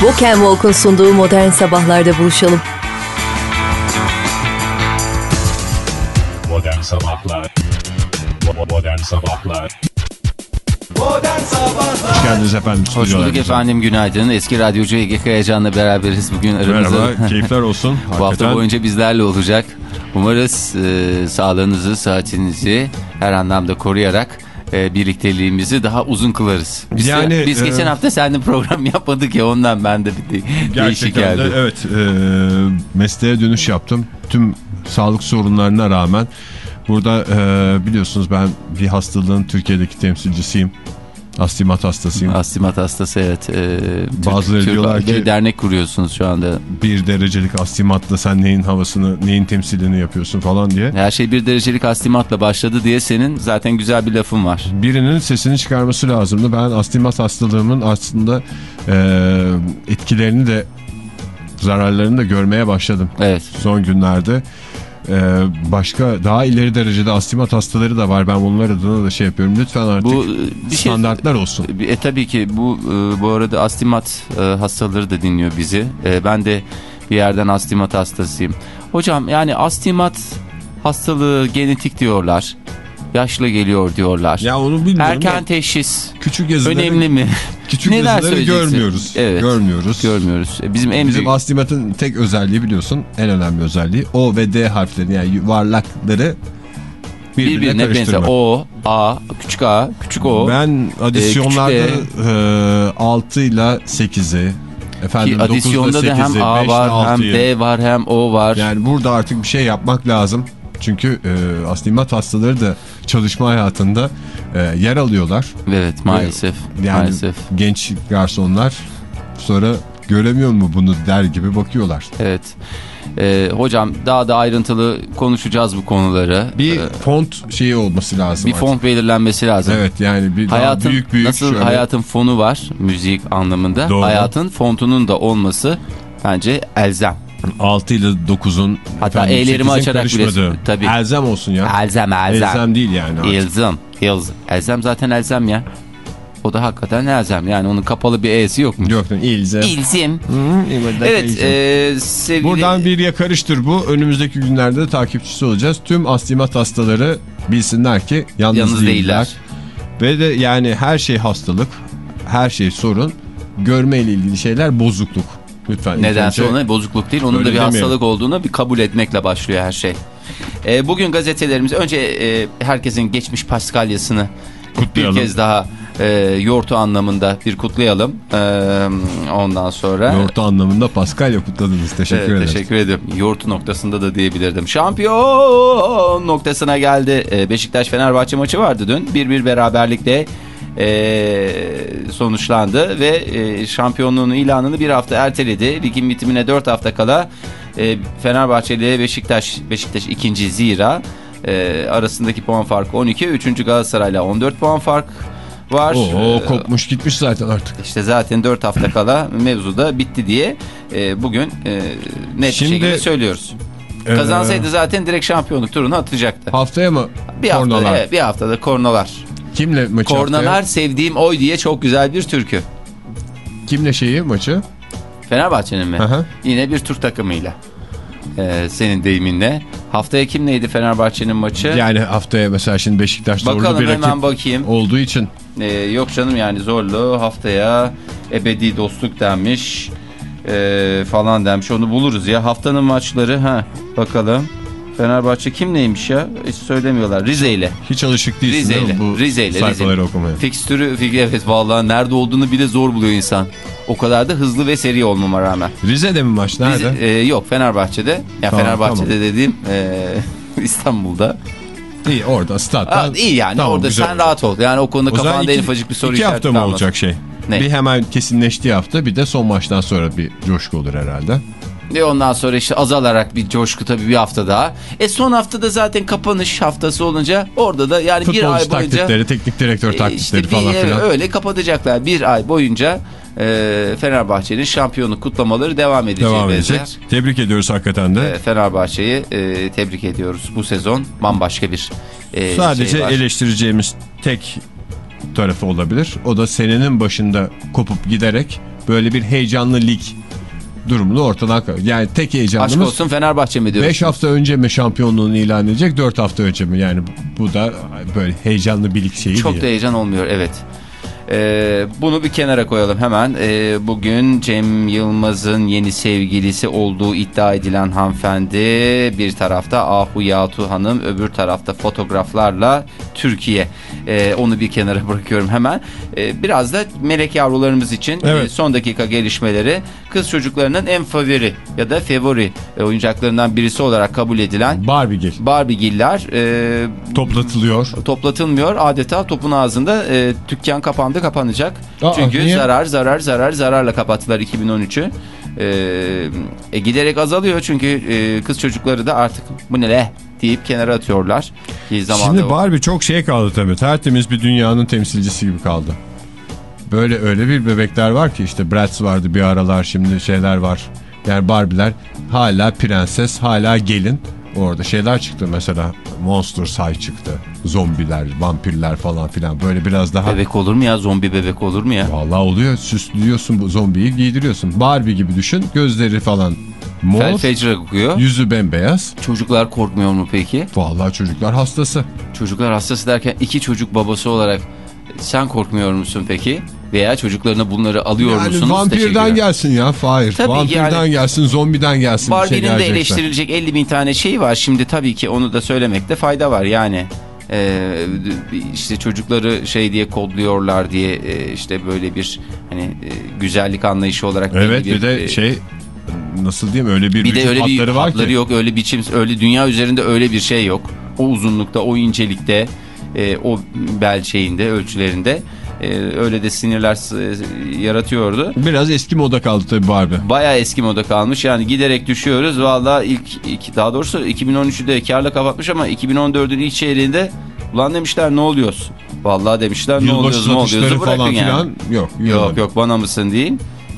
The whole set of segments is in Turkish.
Walk and Walk'un sunduğu Modern Sabahlar'da buluşalım. Modern Sabahlar Modern Sabahlar Modern Sabahlar Hoş geldiniz efendim. Hoş bulduk stüdyolarımıza. efendim günaydın. Eski radyocu Ege Kayacan'la beraberiz bugün aramızda. Merhaba, keyifler olsun. Bu hafta Hakikaten boyunca bizlerle olacak. Umarız e, sağlığınızı, saatinizi her anlamda koruyarak e, birlikteliğimizi daha uzun kılarız. Biz, Yani, biz e, geçen hafta seninle program yapmadık ya ondan ben de bir de- değişik Gerçekten de geldi. evet e, mesleğe dönüş yaptım. Tüm sağlık sorunlarına rağmen burada e, biliyorsunuz ben bir hastalığın Türkiye'deki temsilcisiyim. Astimat hastasıyım. Astimat hastası evet. E, Bazıları diyorlar bir ki- dernek kuruyorsunuz şu anda. bir derecelik astimatla sen neyin havasını, neyin temsilini yapıyorsun falan diye. Her şey bir derecelik astimatla başladı diye senin zaten güzel bir lafın var. Birinin sesini çıkarması lazımdı. Ben astimat hastalığımın aslında e, etkilerini de zararlarını da görmeye başladım. Evet. son günlerde. Ee, başka daha ileri derecede astimat hastaları da var. Ben onlar adına da şey yapıyorum. Lütfen artık Bu e, bir şey standartlar olsun. E, tabii ki bu e, bu arada astimat e, hastaları da dinliyor bizi. E, ben de bir yerden astimat hastasıyım. Hocam yani astimat hastalığı genetik diyorlar. Yaşlı geliyor diyorlar. Ya onu bilmiyorum. Erken teşhis küçük yazıları, önemli mi? küçük Neler söyleyeceksin? görmüyoruz. Evet. Görmüyoruz. Görmüyoruz. E, Bizim en Bizim büyük astimatın tek özelliği biliyorsun en önemli özelliği O ve D harfleri yani yuvarlakları birbirine, birbirine benzer. O, A, küçük A, küçük O. Ben adisyonlarda küçük e, 6 ile 8'i efendim Ki 9 ile adisyonda da 8'i hem 5 ile A var hem 6'yı D var hem O var. Yani burada artık bir şey yapmak lazım. Çünkü e, astimat hastaları da çalışma hayatında e, yer alıyorlar. Evet maalesef. Yani maalesef. genç garsonlar sonra göremiyor mu bunu der gibi bakıyorlar. Evet. Ee, hocam daha da ayrıntılı konuşacağız bu konuları. Bir Ee, font şeyi olması lazım. bir artık. font belirlenmesi lazım. Evet yani bir Hayatın büyük büyük nasıl şöyle. hayatın fonu var müzik anlamında. Doğru. Hayatın fontunun da olması bence elzem. 6 ile 9'un Hatta E'lerimi açarak bile- tabii. Elzem olsun ya. Elzem elzem. Elzem değil yani. artık. Elzem. Elzem. Elzem zaten elzem ya. O da hakikaten elzem. Yani onun kapalı bir E'si yok mu? Yok İlzem. İlzim. Evet. Evet e, sevgili... Buradan bir yakarıştır bu. Önümüzdeki günlerde de takipçisi olacağız. Tüm astimat hastaları bilsinler ki yalnız, Yalnız değiller. değiller. Ve de yani her şey hastalık, her şey sorun. Görme ile ilgili şeyler bozukluk. Lütfen. Nedense önce- ona bozukluk değil. Onun Öyle da bir demeyelim. hastalık olduğunu bir kabul etmekle başlıyor her şey. E, bugün gazetelerimiz önce e, herkesin geçmiş paskalyasını bir Kutlayalım. kez daha e, yortu anlamında bir kutlayalım. E, ondan sonra... Yoğurtu anlamında Paskalya kutladınız. Teşekkür Evet, ederim. teşekkür ederim. Yortu noktasında da diyebilirdim. Şampiyon noktasına geldi. E, Beşiktaş-Fenerbahçe maçı vardı dün. 1-1 beraberlikle e, sonuçlandı ve e, şampiyonluğun ilanını bir hafta erteledi. Ligin bitimine 4 hafta kala e, Fenerbahçe ile Beşiktaş, Beşiktaş ikinci zira e, arasındaki puan farkı 12. Üçüncü Galatasaray'la 14 puan fark var. Oo, E, kopmuş gitmiş zaten artık. işte zaten 4 hafta kala mevzu da bitti diye e, bugün e, net Şimdi- bir şekilde söylüyoruz. Ee, Kazansaydı zaten direkt şampiyonluk turunu atacaktı. Haftaya mı? Bir Kornalar. evet, bir haftada kornalar. Kimle maçı Kornalar haftaya? sevdiğim oy diye çok güzel bir türkü. Kimle şeyi maçı? Fenerbahçe'nin mi? Hı. Yine bir Türk takımıyla. Ee, senin deyiminle. Haftaya kimleydi Fenerbahçe'nin maçı? Yani haftaya mesela şimdi Beşiktaş zorlu Bakalım bir rakip hemen bakayım. olduğu için Ee, yok canım yani zorlu haftaya ebedi dostluk denmiş ee, falan demiş onu buluruz ya haftanın maçları ha bakalım Fenerbahçe kim neymiş ya hiç söylemiyorlar Rize ile hiç alışık değilsin Rize değil ile bu Rize ile sayfaları Rize. okumaya. fikstürü fik- evet vallahi nerede olduğunu bile zor buluyor insan o kadar da hızlı ve seri olmama rağmen Rize'de mi maç? Nerede? Rize- e, yok Fenerbahçe'de ya Tamam, Fenerbahçe'de tamam. dediğim e, İstanbul'da İyi orada statta. Aa, iyi yani Tamam, orada sen rahat ol yani o konuda O kafanda iki- ufacık bir soru iki işareti hafta mı olacak şey? Ne? Bir hemen kesinleştiği hafta bir de son maçtan sonra bir coşku olur herhalde. Ve ondan sonra işte azalarak bir coşku tabii bir hafta daha. E son haftada zaten kapanış haftası olunca orada da yani bir Futbolcu ay boyunca taktikleri, teknik direktör e, taktikleri işte bir- falan e, filan. öyle kapatacaklar. Bir ay boyunca e, Fenerbahçe'nin şampiyonluk kutlamaları devam edeceği Devam benzer. edecek. Tebrik ediyoruz hakikaten de. E, Fenerbahçe'yi e, tebrik ediyoruz. Bu sezon bambaşka bir e, Sadece şey var. eleştireceğimiz tek tarafı olabilir. O da senenin başında kopup giderek böyle bir heyecanlı lig durumunu ortadan kalkıyor. Yani tek Aşk heyecanımız olsun Fenerbahçe mi diyorsun? 5 hafta önce mi şampiyonluğunu ilan edecek 4 hafta önce mi? Yani bu da böyle heyecanlı bir lig şeyi Çok değil. da heyecan olmuyor evet. Ee, bunu bir kenara koyalım hemen. Ee, bugün Cem Yılmaz'ın yeni sevgilisi olduğu iddia edilen hanımefendi bir tarafta Ahu Yatu Hanım öbür tarafta fotoğraflarla Türkiye. Ee, onu bir kenara bırakıyorum hemen. Ee, biraz da melek yavrularımız için Evet. e, son dakika gelişmeleri kız çocuklarının en favori ya da favori e, oyuncaklarından birisi olarak kabul edilen Barbie Barbie'giller e, toplatılıyor. toplatılmıyor. Adeta topun ağzında e, dükkan kapandı kapanacak. Aa, Çünkü niye? zarar zarar zarar zararla kapattılar 2013'ü. E, e, giderek azalıyor çünkü e, kız çocukları da artık bu ne le deyip kenara atıyorlar. Ki Şimdi o- Barbie çok şey kaldı tabii. Tertemiz bir dünyanın temsilcisi gibi kaldı. Böyle öyle bir bebekler var ki işte Bratz vardı bir aralar şimdi şeyler var. Yani Barbie'ler hala prenses hala gelin. Orada şeyler çıktı mesela Monster High çıktı. Zombiler, vampirler falan filan böyle biraz daha... Bebek olur mu ya? Zombi bebek olur mu ya? Vallahi oluyor süslüyorsun bu zombiyi giydiriyorsun. Barbie gibi düşün gözleri falan mor, Fel fecre kokuyor. yüzü bembeyaz. Çocuklar korkmuyor mu peki? Vallahi çocuklar hastası. Çocuklar hastası derken iki çocuk babası olarak sen korkmuyor musun peki? Veya çocuklarına bunları alıyor Yani musunuz? vampirden gelsin ya Fahir. Tabii vampirden yani- gelsin, zombiden gelsin. bir şey Barbie'nin de gelecekse. eleştirilecek 50 bin tane şey var. Şimdi tabii ki onu da söylemekte fayda var. Yani e, işte çocukları şey diye kodluyorlar diye e, işte böyle bir hani e, güzellik anlayışı olarak Evet bir de e, şey nasıl diyeyim öyle bir, bir de öyle bir hatları var hatları ki. yok öyle biçim öyle dünya üzerinde öyle bir şey yok. O uzunlukta o incelikte e, o bel şeyinde ölçülerinde e, öyle de sinirler s- yaratıyordu. Biraz eski moda kaldı tabii Barbie. Bayağı eski moda kalmış. Yani giderek düşüyoruz. Valla ilk, ilk daha doğrusu 2013'ü de karla kapatmış ama 2014'ün ilk çeyreğinde ulan demişler ne oluyoruz? Vallahi demişler ne oluyoruz ne oluyoruz bırakın falan yani. filan yok. Yok yok bana mısın değil.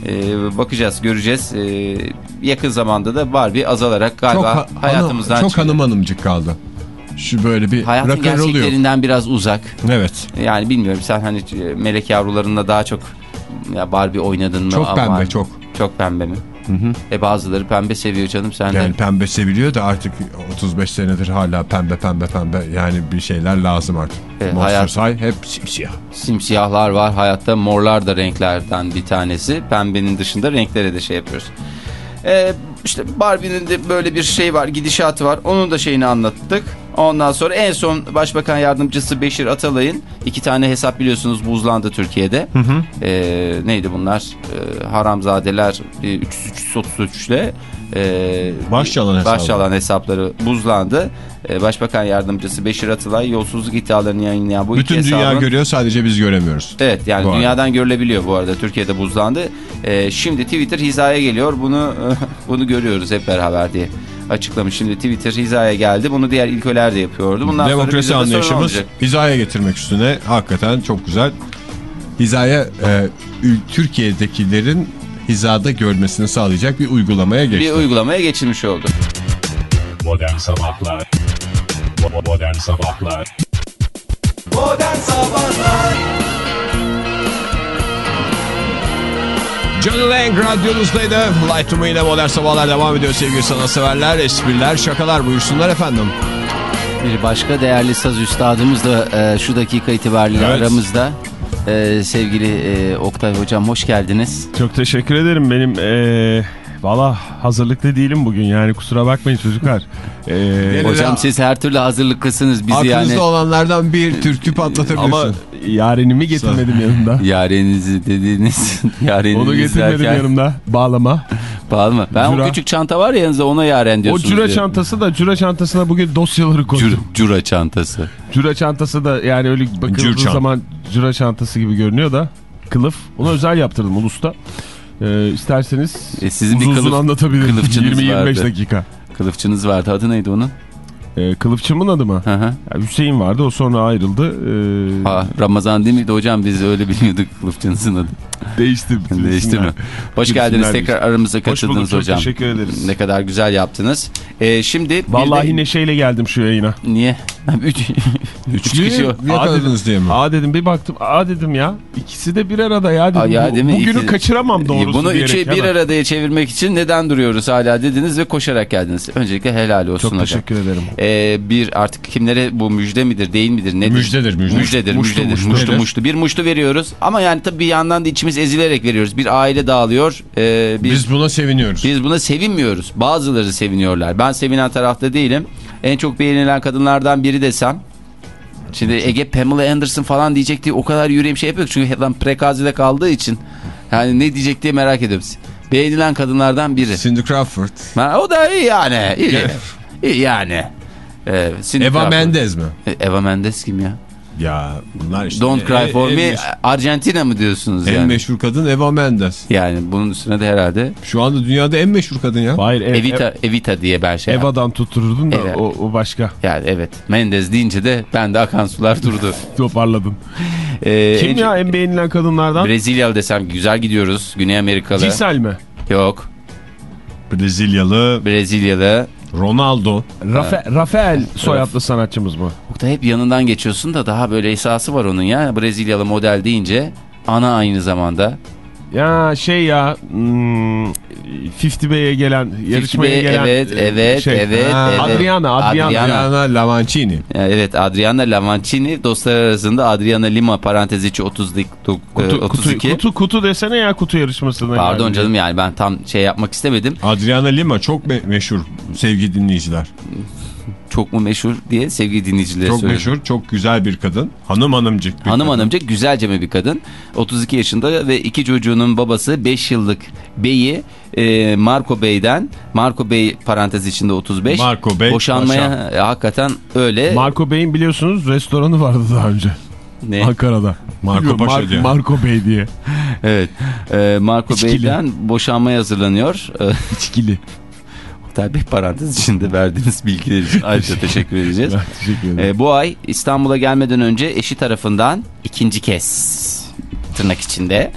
Ee, bakacağız göreceğiz. Ee, yakın zamanda da Barbie azalarak Çok, galiba ha- hayatımızdan çok çıkıyor. hanım hanımcık kaldı. Şu böyle bir Hayatın rock'n'roll oluyor. gerçeklerinden biraz uzak. Evet. Yani bilmiyorum sen hani e, melek yavrularında daha çok ya Barbie oynadın mı? Çok pembe çok. Çok pembe mi? E bazıları pembe seviyor canım sen de. Yani pembe seviliyor da artık 35 senedir hala pembe pembe pembe. Yani bir şeyler lazım artık. E, Monster hayat- High hep simsiyah. Simsiyahlar var. Hayatta morlar da renklerden bir tanesi. Pembenin dışında renklere de şey yapıyoruz. Ee, işte Barbie'nin de böyle bir şey var, gidişatı var. Onun da şeyini anlattık. Ondan sonra en son Başbakan Yardımcısı Beşir Atalay'ın iki tane hesap biliyorsunuz buzlandı Türkiye'de. Ee, neydi bunlar? Ee, haramzadeler e, 333 ile e, Baş çalan baş çalan hesapları buzlandı. Ee, Başbakan Yardımcısı Beşir Atalay yolsuzluk iddialarını yayınlayan bu Bütün iki dünya hesabın... görüyor sadece biz göremiyoruz. Evet yani Bu arada. dünyadan görülebiliyor bu arada. Türkiye'de buzlandı. Ee, şimdi Twitter hizaya geliyor. Bunu bunu görüyoruz hep beraber diye açıklamış. Şimdi Twitter hizaya geldi. Bunu diğer ilkeler de yapıyordu. Bundan sonra Demokrasi de sorun anlayışımız hizaya getirmek üstüne hakikaten çok güzel. Hizaya e, Türkiye'dekilerin hizada görmesini sağlayacak bir uygulamaya geçti. Bir uygulamaya geçilmiş oldu. Modern Sabahlar Modern Sabahlar Modern Sabahlar Johnny Lang radyonuzdaydı. Light to Me ile modern sabahlar devam ediyor sevgili sanatseverler. Espriler, şakalar buyursunlar efendim. Bir başka değerli saz üstadımız da e, şu dakika itibariyle Evet. aramızda. E, sevgili e, Oktay Hocam hoş geldiniz. Çok teşekkür ederim. Benim eee valla hazırlıklı değilim bugün yani kusura bakmayın çocuklar. Eee, Gene- Hocam siz her türlü hazırlıklısınız. Bizi Aklınızda yani olanlardan bir türkü patlatabilirsin. ama yarenimi getirmedim yanımda. yarenizi dediğiniz yarenizi Onu getirmedim izlerken- yanımda. Bağlama. Mı? Ben Cura. o küçük çanta var ya yanınızda ona yaren O diyorsunuz. cüra diyor. çantası da cüra çantasına bugün dosyaları koydum. Cura, cura çantası. Cüra çantası da yani öyle bakıldığı çant. zaman cüra çantası gibi görünüyor da kılıf. Ona özel yaptırdım Ulus'ta. Ee, isterseniz E, sizin bir uzun uzun kılıf- anlatabilirim. kılıfçınız 20-25 vardı. dakika. Kılıfçınız vardı. Adı neydi onun? Ee, kılıfçımın adı mı? Hı hı. Ya Hüseyin vardı o sonra ayrıldı. Ee, Ha, Ramazan değil miydi hocam? Biz öyle bilmiyorduk kılıfçınızın adı. değiştirdi. Değişti mi? Hoş geldiniz tekrar aramıza Hoş bulduk, katıldınız çok hocam. teşekkür ederiz. Ne kadar güzel yaptınız. E, şimdi Vallahi de- neşeyle geldim şu yayına. niye? Üç, üç kişi yakaladınız diye mi? Aa dedim bir baktım. Aa dedim ya. İkisi de bir arada ya dedim. Aa, ya değil mi? Bugünü İki- kaçıramam doğrusu Bunu üçe bir araya çevirmek için neden duruyoruz hala dediniz ve koşarak geldiniz. Öncelikle helal olsun Çok hocam. teşekkür ederim. Ee, bir artık kimlere bu müjde midir değil midir nedir? Müjdedir, müjde. Müjdedir, Muştu, müjdedir. muştu. Muştu, Nedir? muştu. Bir muştu veriyoruz ama yani tabii bir yandan da içimiz ezilerek veriyoruz. Bir aile dağılıyor. Ee, bir, Biz buna seviniyoruz. biz buna sevinmiyoruz. Bazıları seviniyorlar. Ben sevinen tarafta değilim. En çok beğenilen kadınlardan biri desem. Şimdi Ege Pamela Anderson falan diyecek diye o kadar yüreğim şey yapıyor. Çünkü adam prekazide kaldığı için. Yani ne diyecek diye merak ediyorum. Beğenilen kadınlardan biri. Cindy Crawford. Ha, o da iyi yani. İyi, iyi yani. Ee, Cindy Eva Crawford. Mendes mi? E, Eva Mendes kim ya? Ya bunlar işte. Don't Cry en- For en Me. meşhur- Arjantina mı diyorsunuz En yani? meşhur kadın Eva Mendes. Yani bunun üstüne de herhalde Şu anda dünyada en meşhur kadın ya. Hayır ev, Evita, Evita diye ben şey yaptım. Eva'dan tuttururdun da Evet. o, o başka. Yani evet. Mendes deyince de bende akan sular durdu. Toparladın. Ee, Kim en- ya en beğenilen kadınlardan? Brezilyalı desem güzel gidiyoruz. Güney Amerikalı. Cisel mi? Yok. Brezilyalı Brezilyalı. Ronaldo. Rafa, Rafael soyadlı sanatçımız mı? Oktay hep yanından geçiyorsun da daha böyle esası var onun ya. Brezilyalı model deyince ana aynı zamanda. Ya şey ya hmm, 50 B'ye gelen yarışmaya 50 gelen evet, e, evet, şey. evet, Ha, evet. Adriana, Adriana. Adriana. Adriana Lavancini. Evet Adriana Lavancini dostlar arasında Adriana Lima parantez içi 30, Kutu, 32. kutu, kutu, kutu desene ya kutu yarışmasına. Pardon yani. canım yani ben tam şey yapmak istemedim. Adriana Lima çok me- meşhur sevgili dinleyiciler. Çok mu meşhur diye sevgili dinleyicilere Çok söylüyorum. meşhur, çok güzel bir kadın. Hanım hanımcık bir Hanım kadın. hanımcık güzelce bir kadın. 32 yaşında ve iki çocuğunun babası 5 yıllık beyi e, Marco Bey'den Marco Bey parantez içinde 35. Marco Bey, Boşanmaya e, hakikaten öyle. Marco Bey'in biliyorsunuz restoranı vardı daha önce. ne? Ankara'da. Marco Paşa Mar- diye. Marco Bey diye. Evet. E, Marco İçkili. Bey'den boşanmaya hazırlanıyor. İçkili. Oktay Bey parantez içinde verdiğiniz bilgiler için ayrıca teşekkür edeceğiz. Ben teşekkür ederim. E, bu ay İstanbul'a gelmeden önce eşi tarafından ikinci kez tırnak içinde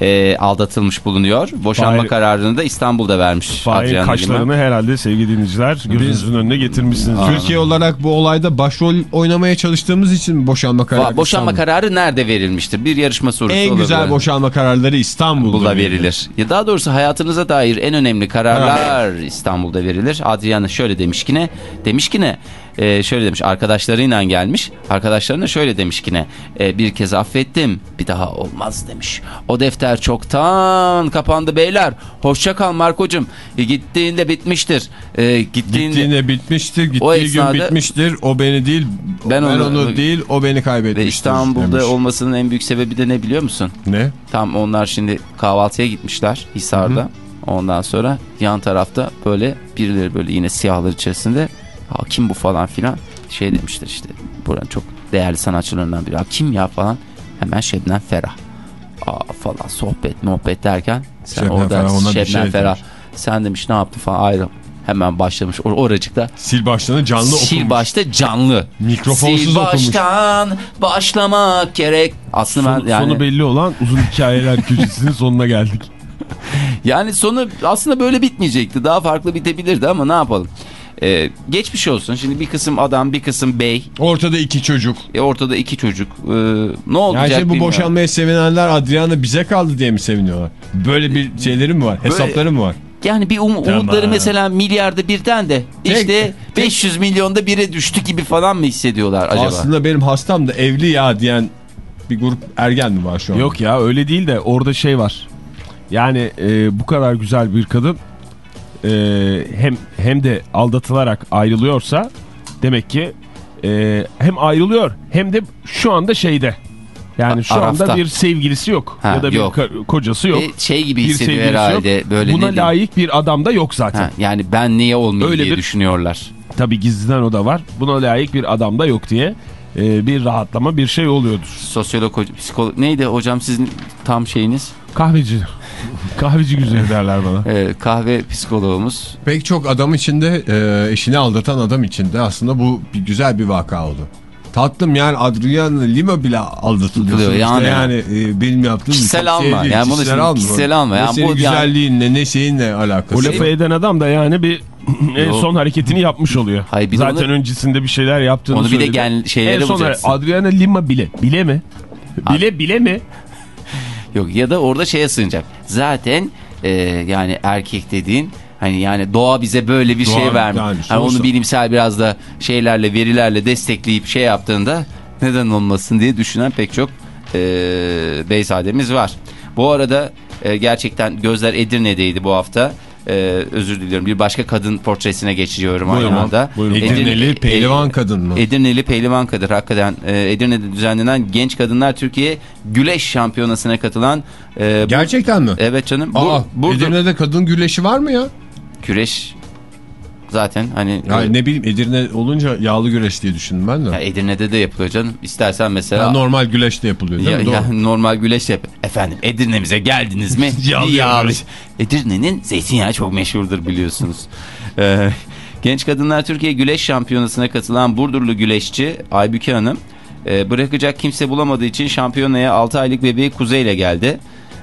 e, aldatılmış bulunuyor. Boşanma Fahir- kararını da İstanbul'da vermiş. Fahir kaşlarını herhalde sevgili dinleyiciler gözünüzün önüne getirmişsiniz. Türkiye olarak bu olayda başrol oynamaya çalıştığımız için boşanma kararı. Va- Boşanma İstanbul? kararı nerede verilmiştir? Bir yarışma sorusu En olabilir. güzel boşanma kararları İstanbul'da İstanbul'da verilir. Ya daha doğrusu hayatınıza dair en önemli kararlar İstanbul'da verilir. Adriana şöyle demiş ki ne? Demiş ki ne? Ee, şöyle demiş arkadaşlarıyla gelmiş. Arkadaşlarına şöyle demiş ki ne? Ee, bir kez affettim. Bir daha olmaz demiş. O defter çoktan kapandı beyler. Hoşça kal Marko'cum. E, gittiğinde bitmiştir. E, gittiğinde... Gittiğinde bitmiştir, gittiği O gün esnada- bitmiştir. O beni değil, Ben ben, onu- onu, değil, o beni kaybetmiştir. Ve İstanbul'da demiş. olmasının en büyük sebebi de ne biliyor musun? Ne? Tam onlar şimdi kahvaltıya gitmişler Hisar'da. Ondan sonra yan tarafta böyle birileri böyle yine siyahlar içerisinde ha kim bu falan filan şey demişler işte buranın çok değerli sanatçılarından biri. Ha, kim ya falan hemen Şebnem Ferah. Aa falan sohbet muhabbet derken sen Şebnem orada Ferah Şebnem şey Ferah demiş. sen demiş ne yaptın falan ayrı. Hemen başlamış or oracıkta. Sil baştanı canlı okumuş. Sil başta canlı. Mikrofonsuz Sil okumuş. baştan başlamak gerek. Aslında Son- ben yani... Sonu belli olan uzun hikayeler köşesinin sonuna geldik. Yani sonu aslında böyle bitmeyecekti. Daha farklı bitebilirdi ama ne yapalım. Ee, geçmiş olsun. Şimdi bir kısım adam bir kısım bey. Ortada iki çocuk. E, ortada iki çocuk. Ee, ne olacak Yani şey bu boşanmaya sevinenler Adriana bize kaldı diye mi seviniyorlar? Böyle bir şeyleri mi var? Hesapları mı var? Yani bir um- Tamam. umutları mesela milyarda birden de Tek- işte tek- 500 milyonda bire düştü gibi falan mı hissediyorlar acaba? Aslında benim hastam da evli ya diyen bir grup ergen mi var şu an? Yok ya öyle değil de orada şey var. Yani e, bu kadar güzel bir kadın e, hem hem de aldatılarak ayrılıyorsa demek ki e, hem ayrılıyor hem de şu anda şeyde. Yani şu arafta. anda bir sevgilisi yok Ha, ya da bir yok. kocası yok. E, şey gibi bir hissediyor herhalde. yok. Böyle Buna layık bir adam da yok zaten. Ha, yani ben niye olmayayım Öyle diye bir- düşünüyorlar. Tabii gizliden o da var. Buna layık bir adam da yok diye e, bir rahatlama bir şey oluyordur. Sosyolog, psikolog neydi hocam sizin tam şeyiniz? Kahveci. Kahveci güzeli derler bana. Ee, kahve psikoloğumuz. Pek çok adam içinde e, eşini aldatan adam içinde aslında bu bir güzel bir vaka oldu. Tatlım yani Adriana Lima bile aldatılıyor. Sonuçta yani. yani e, benim yaptığım Kişisel alma. Şey değil, Yani bunu kişisel şimdi kişisel alma. Ne Yani senin bu yani- güzelliğinle ne şeyinle alakası. O lafı eden adam da yani bir en Yok. son hareketini yapmış oluyor. Hayır, bir de Zaten onu- öncesinde bir şeyler yaptığını Onu bir de söyledi. gen- şeylere En son bulacaksın. Adriana Lima bile. Bile mi? Bile bile mi? Yok ya da orada şeye sığınacak. Zaten e, yani erkek dediğin hani yani doğa bize böyle bir Doğa, şey vermiş. yani hani onu sonuçta- bilimsel biraz da şeylerle verilerle destekleyip şey yaptığında neden olmasın diye düşünen pek çok e, beyzademiz var. Bu arada e, gerçekten gözler Edirne'deydi bu hafta. E, özür diliyorum. Bir başka kadın portresine geçiyorum Buyurun, aynı anda. buyurun. Edirneli Edirne- pehlivan kadın mı? Edirneli pehlivan kadın hakikaten e, Edirne'de düzenlenen Genç Kadınlar Türkiye Güleş Şampiyonası'na katılan e, bu- Gerçekten mi? Evet canım. Bu, Aa, Edirne'de kadın güreşi var mı ya? güreş zaten hani Ya e, ne bileyim Edirne olunca yağlı güreş diye düşündüm ben de. ya Edirne'de de yapılıyor canım. İstersen mesela Ya normal güreş de yapılıyor değil ya, mi? Doğru. ya normal güleş yap. Efendim Edirne'mize geldiniz mi? Yağlı Yağlı. Edirne'nin zeytinyağı çok meşhurdur biliyorsunuz. Ee, Genç Kadınlar Türkiye Güleş Şampiyonası'na katılan Burdurlu güleşçi Aybüke Hanım e, bırakacak kimse bulamadığı için şampiyonaya 6 aylık bebeği Kuzey ile geldi.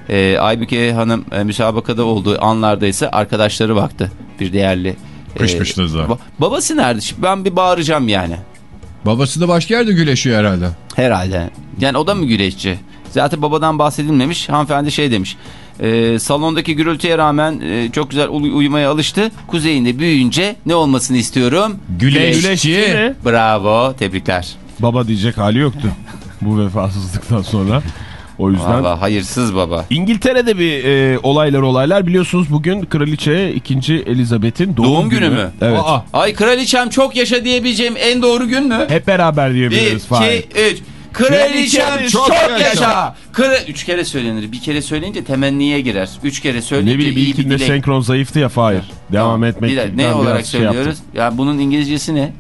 E, Aybüke Hanım e, müsabakada olduğu anlarda ise arkadaşları baktı. Bir değerli. E, Pışpışladılar. ba- babası nerede? Şimdi Ben bir bağıracağım yani. Babası da başka yerde güreşiyor herhalde. Herhalde. Yani o da mı güreşçi? Zaten babadan bahsedilmemiş. Hanımefendi şey demiş. e, salondaki gürültüye rağmen e, çok güzel uy- uyumaya alıştı. Kuzeyinde büyüyünce ne olmasını istiyorum? Güleşçi. mi? Bravo. Tebrikler. Baba diyecek hali yoktu. Bu vefasızlıktan sonra. O yüzden Valla hayırsız baba. İngiltere'de bir e, olaylar olaylar biliyorsunuz bugün kraliçe 2. Elizabeth'in doğum, Doğum günü mü? Evet. Aa, Ay kraliçem çok yaşa diyebileceğim en doğru gün mü? Hep beraber 1, diyebiliriz. 2, Fahir. 3. Kraliçem çok, çok yaşa. yaşa. Kra Üç kere söylenir. Bir kere söyleyince temenniye girer. Üç kere söyleyince Ne bileyim iyi bir dilek. senkron zayıftı ya Fahir. Devam Tamam. etmek. Bir ne olarak şey yaptım. söylüyoruz? ya bunun İngilizcesi ne?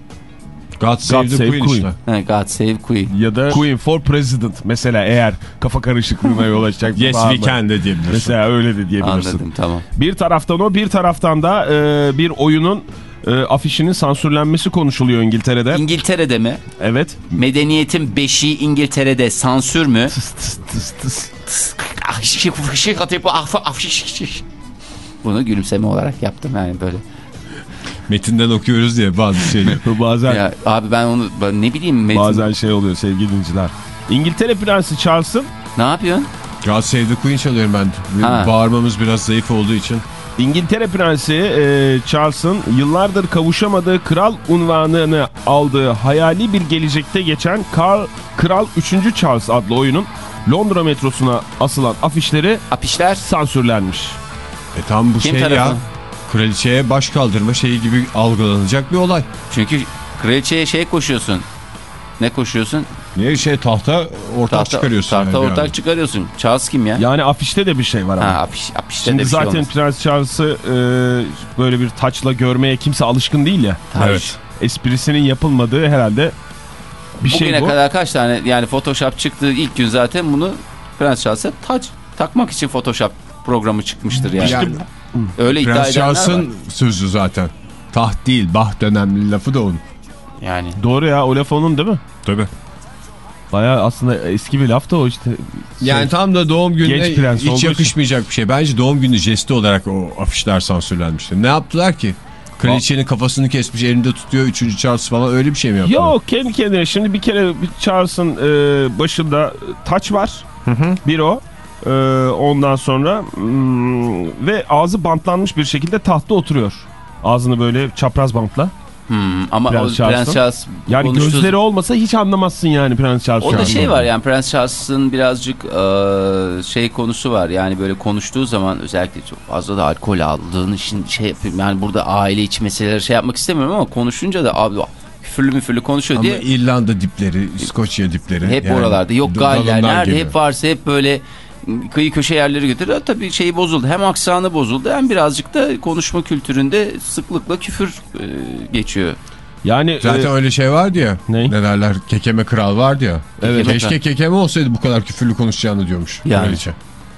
God Save God the Save Queen, Queen. işte. God Save Queen. Ya da Queen for President mesela eğer kafa karışıklığına yol açacak. Yes bağırma. we can de diyebilirsin. Mesela öyle de diyebilirsin. Anladım tamam. Bir taraftan o bir taraftan da e, bir oyunun e, afişinin sansürlenmesi konuşuluyor İngiltere'de. İngiltere'de mi? evet. Medeniyetin beşiği İngiltere'de sansür mü? Bunu gülümseme olarak yaptım yani böyle. Metinden okuyoruz diye bazı şeyleri. bazen Ya abi ben onu ben ne bileyim Metin, bazen şey oluyor sevgili dinleyiciler. İngiltere Prensi Charles'ın ne yapıyorsun? God Save the Queen çalıyorum ben. Ha. Bağırmamız biraz zayıf olduğu için. İngiltere Prensi e, Charles'ın yıllardır kavuşamadığı kral unvanını aldığı hayali bir gelecekte geçen Karl, Kral 3. Charles adlı oyunun Londra metrosuna asılan afişleri Apişler sansürlenmiş. E tam bu Kim şey tarafı? ya. Kraliçeye baş kaldırma şeyi gibi algılanacak bir olay. çünkü kraliçeye şey koşuyorsun. Ne koşuyorsun? Ne şey tahta ortak çıkarıyorsun. Tahta yani ortak anda. çıkarıyorsun. Charles kim ya? Yani afişte de bir şey var ama. Ha apiş, apişte Şimdi de bir şey zaten olmaz. Prens Charles'ı e, böyle bir taçla görmeye kimse alışkın değil ya. Tabii. Evet. Esprisinin yapılmadığı herhalde bir Bugüne şey bu. kadar kaç tane yani Photoshop çıktığı ilk gün zaten bunu Prens Charles'a taç takmak için Photoshop programı çıkmıştır yani. Yani Öyle iddia Prens edenler var. Charles'ın sözü zaten. Taht değil, baht önemli lafı da onun. Yani Doğru ya o laf onun değil mi? Tabii. Baya aslında eski bir laf da o işte. Yani tam da doğum gününe Genç prens hiç için. yakışmayacak bir şey. Bence doğum günü jesti olarak o afişler sansürlenmişti. Ne yaptılar ki? Kraliçenin kafasını kesmiş elinde tutuyor 3. Charles falan öyle bir şey mi yaptılar? Yok kendi kendine şimdi bir kere Charles'ın e, başında taç var. Bir o. E, ondan sonra hmm, ve ağzı bantlanmış bir şekilde tahtta oturuyor. Ağzını böyle çapraz bantla. hmm, ama Prens o Prens. Charles Yani konuştuğu- gözleri olmasa hiç anlamazsın yani Prens Charles. O da şey var yani Prens Charles'ın birazcık e, şey konusu var yani böyle konuştuğu zaman özellikle çok fazla da alkol aldığın için şey yapayım yani burada aile içi meseleleri şey yapmak istemiyorum ama konuşunca da abi küfürlü müfürlü konuşuyor Ama diye İrlanda dipleri, İskoçya dipleri. hep yani oralarda yok Galler nerede geliyor. hep varsa hep böyle kıyı köşe yerleri götürüyor. Tabii şeyi bozuldu. Hem aksanı bozuldu hem birazcık da konuşma kültüründe sıklıkla küfür e, geçiyor. Yani Zaten e, öyle şey vardı ya. Ne? Ne derler? Kekeme kral vardı ya. Evet. Keşke kekeme olsaydı bu kadar küfürlü konuşacağını diyormuş. Yani. Kraliçe.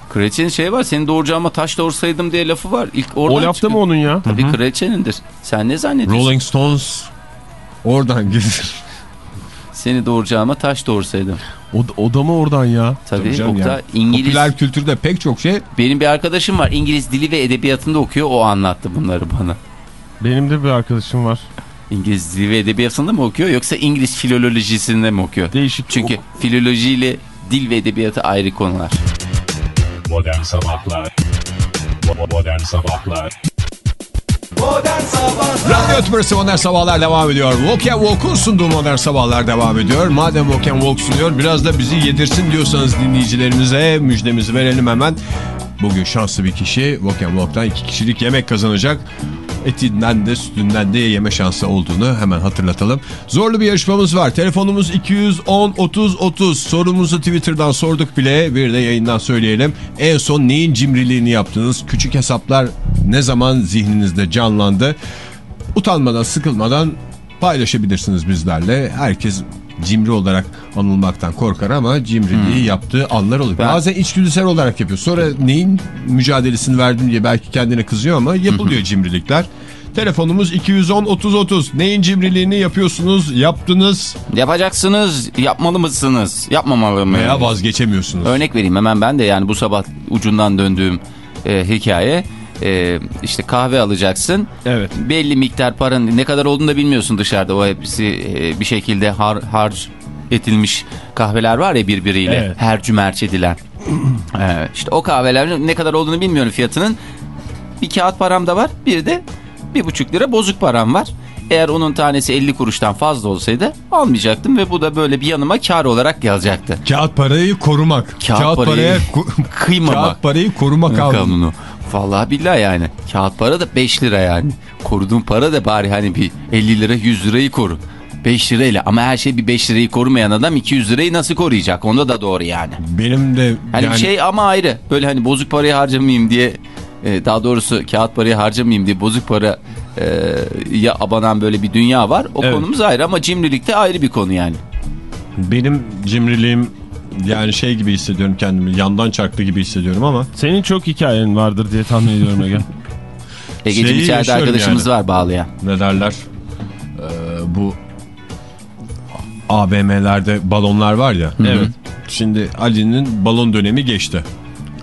Kraliçenin şey var seni doğuracağıma taş doğursaydım diye lafı var. İlk oradan o lafta çıkıyor. mı onun ya? Tabii kraliçenindir. Sen ne zannediyorsun? Rolling Stones oradan gelir. Seni doğuracağıma taş doğursaydım. O, o da mı oradan ya? Tabii, Tabii Oktay, ya. İngiliz. Popüler kültürde pek çok şey Benim bir arkadaşım var. İngiliz dili ve edebiyatında okuyor. O anlattı bunları bana. Benim de bir arkadaşım var. İngiliz dili ve edebiyatında mı okuyor yoksa İngiliz filolojisinde mi okuyor? Değişik. Çünkü filolojiyle dil ve edebiyatı ayrı konular. Modern Sabahlar Modern Sabahlar Modern Sabahlar Radyo Tümrüsü Modern Sabahlar devam ediyor. Walk Walk'un sunduğu Modern Sabahlar devam ediyor. Madem Walk Walk sunuyor biraz da bizi yedirsin diyorsanız dinleyicilerimize müjdemizi verelim hemen. Bugün şanslı bir kişi Walk Walk'tan iki kişilik yemek kazanacak. Etinden de sütünden de yeme şansı olduğunu hemen hatırlatalım. Zorlu bir yarışmamız var. Telefonumuz 210 30 30. Sorumuzu Twitter'dan sorduk bile. Bir de yayından söyleyelim. En son neyin cimriliğini yaptınız? Küçük hesaplar ne zaman zihninizde canlandı? Utanmadan, sıkılmadan paylaşabilirsiniz bizlerle. Herkes cimri olarak anılmaktan korkar ama cimriliği yaptığı anlar oluyor. Ben- Bazen içgüdüsel olarak yapıyor. Sonra neyin mücadelesini verdim diye belki kendine kızıyor ama yapılıyor cimrilikler. Telefonumuz 210 30 30. Neyin cimriliğini yapıyorsunuz, yaptınız Yapacaksınız, yapmalı mısınız, yapmamalı mı? veya vazgeçemiyorsunuz. Örnek vereyim hemen ben de yani bu sabah ucundan döndüğüm e, hikaye. E, işte kahve alacaksın. Evet. Belli miktar paranın ne kadar olduğunu da bilmiyorsun dışarıda. O hepsi e, bir şekilde har, harc edilmiş kahveler var ya birbiriyle. Evet. Her cümerç edilen. e, işte o kahvelerin ne kadar olduğunu bilmiyorum fiyatının. Bir kağıt param da var. Bir de bir buçuk lira bozuk param var. Eğer onun tanesi 50 kuruştan fazla olsaydı almayacaktım ve bu da böyle bir yanıma kar olarak gelecekti. Kağıt parayı korumak. Kağıt parayı paraya kıymamak. Kağıt parayı koruma kanunu. Vallahi billahi yani. Kağıt para da 5 lira yani. Koruduğun para da bari hani bir 50 lira 100 lirayı koru. 5 lirayla ama her şey bir 5 lirayı korumayan adam 200 lirayı nasıl koruyacak? Onda da doğru yani. Benim de Hani yani şey ama ayrı. Böyle hani bozuk parayı harcamayayım diye e, daha doğrusu kağıt parayı harcamayayım diye bozuk para e, ya abanan böyle bir dünya var. O Evet. konumuz ayrı ama cimrilikte ayrı bir konu yani. benim cimriliğim yani şey gibi hissediyorum kendimi. Yandan çarptı gibi hissediyorum ama Senin çok hikayen vardır diye tahmin ediyorum Ege. Egeciğim Şeyi içeride arkadaşımız yani. var bağlayan. ne derler? Ee, bu AVM'lerde balonlar var ya. Evet. Şimdi Ali'nin balon dönemi geçti.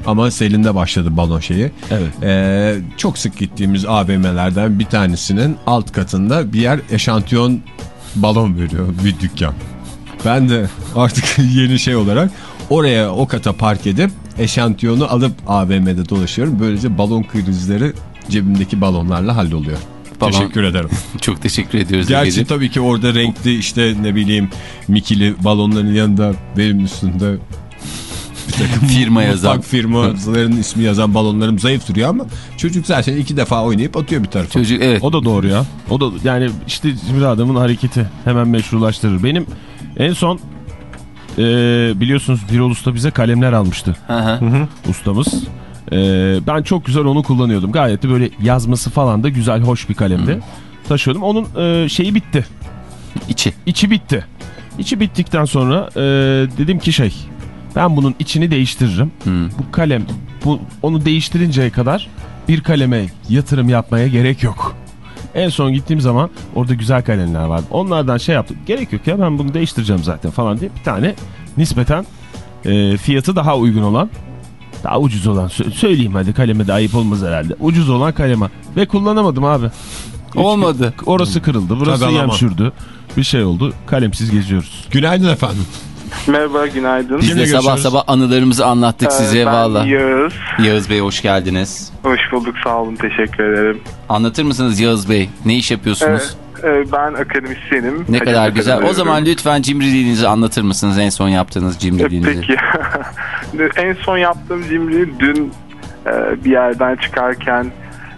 Ama Selin'de başladı balon şeyi. Evet. Ee, çok sık gittiğimiz AVM'lerden bir tanesinin alt katında bir yer eşantiyon balon veriyor bir dükkan. Ben de artık yeni şey olarak oraya o kata park edip eşantiyonu alıp AVM'de dolaşıyorum. Böylece balon krizleri cebimdeki balonlarla halloluyor. Balon- Teşekkür ederim. Çok teşekkür ediyoruz Gerçi Egeciğim. tabii ki orada renkli işte ne bileyim mikili balonların yanında benim üstünde bir takım Firma yazan. firmaların ismi yazan balonlarım zayıf duruyor ama çocuk zaten iki defa oynayıp atıyor bir tarafa. Çocuk evet. O da doğru ya. O da yani işte bir adamın hareketi hemen meşrulaştırır. Benim en son e, biliyorsunuz Birol Usta bize kalemler almıştı Hı hı. ustamız. E, ben çok güzel onu kullanıyordum. Gayet de böyle yazması falan da güzel, hoş bir kalemdi. Taşıyordum. Onun e, şeyi bitti. İçi. İçi bitti. İçi bittikten sonra e, dedim ki şey ben bunun içini değiştiririm. Hı. Bu kalem bu onu değiştirinceye kadar bir kaleme yatırım yapmaya gerek yok. En son gittiğim zaman orada güzel kalemler vardı. Onlardan şey yaptım. Gerek yok ya ben bunu değiştireceğim zaten falan diye bir tane nispeten e, fiyatı daha uygun olan daha ucuz olan sö- söyleyeyim hadi kaleme de ayıp olmaz herhalde. Ucuz olan kaleme ve kullanamadım abi. Üç Olmadı. Orası kırıldı, burası yemşürdü. Bir şey oldu. Kalemsiz geziyoruz. Günaydın efendim. Merhaba, günaydın. Biz de sabah sabah anılarımızı anlattık Ee, size valla. Yağız. Yağız Bey hoş geldiniz. Hoş bulduk, sağ olun, teşekkür ederim. Anlatır mısınız Yağız Bey? Ne iş yapıyorsunuz? Ee, e, ben akademisyenim. ne kadar Hacettepe'de güzel. O zaman lütfen cimriliğinizi anlatır mısınız? En son yaptığınız E, cimriliğinizi. Peki. en son yaptığım cimri dün e, bir yerden çıkarken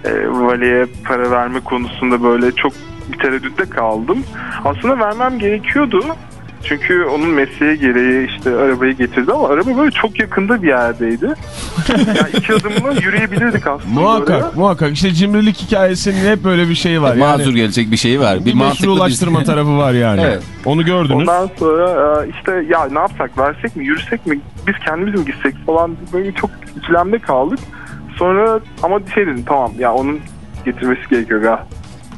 e, valeye para verme konusunda böyle çok bir tereddütte kaldım. Aslında vermem gerekiyordu. Çünkü onun mesleği gereği işte arabayı getirdi ama araba böyle çok yakında bir yerdeydi. yani iki adımla yürüyebilirdik aslında. oraya. Muhakkak, muhakkak. İşte cimrilik hikayesinin hep böyle bir şeyi var. Mazur Yani gelecek bir şey var. bir Bir meşrulaştırma bir... tarafı var yani. Evet. Onu gördünüz. Ondan sonra e, işte ya ne yapsak versek mi yürüsek mi biz kendimiz mi gitsek falan böyle çok ikilemde kaldık. Sonra ama şey dedim tamam ya onun getirmesi gerekiyor ga-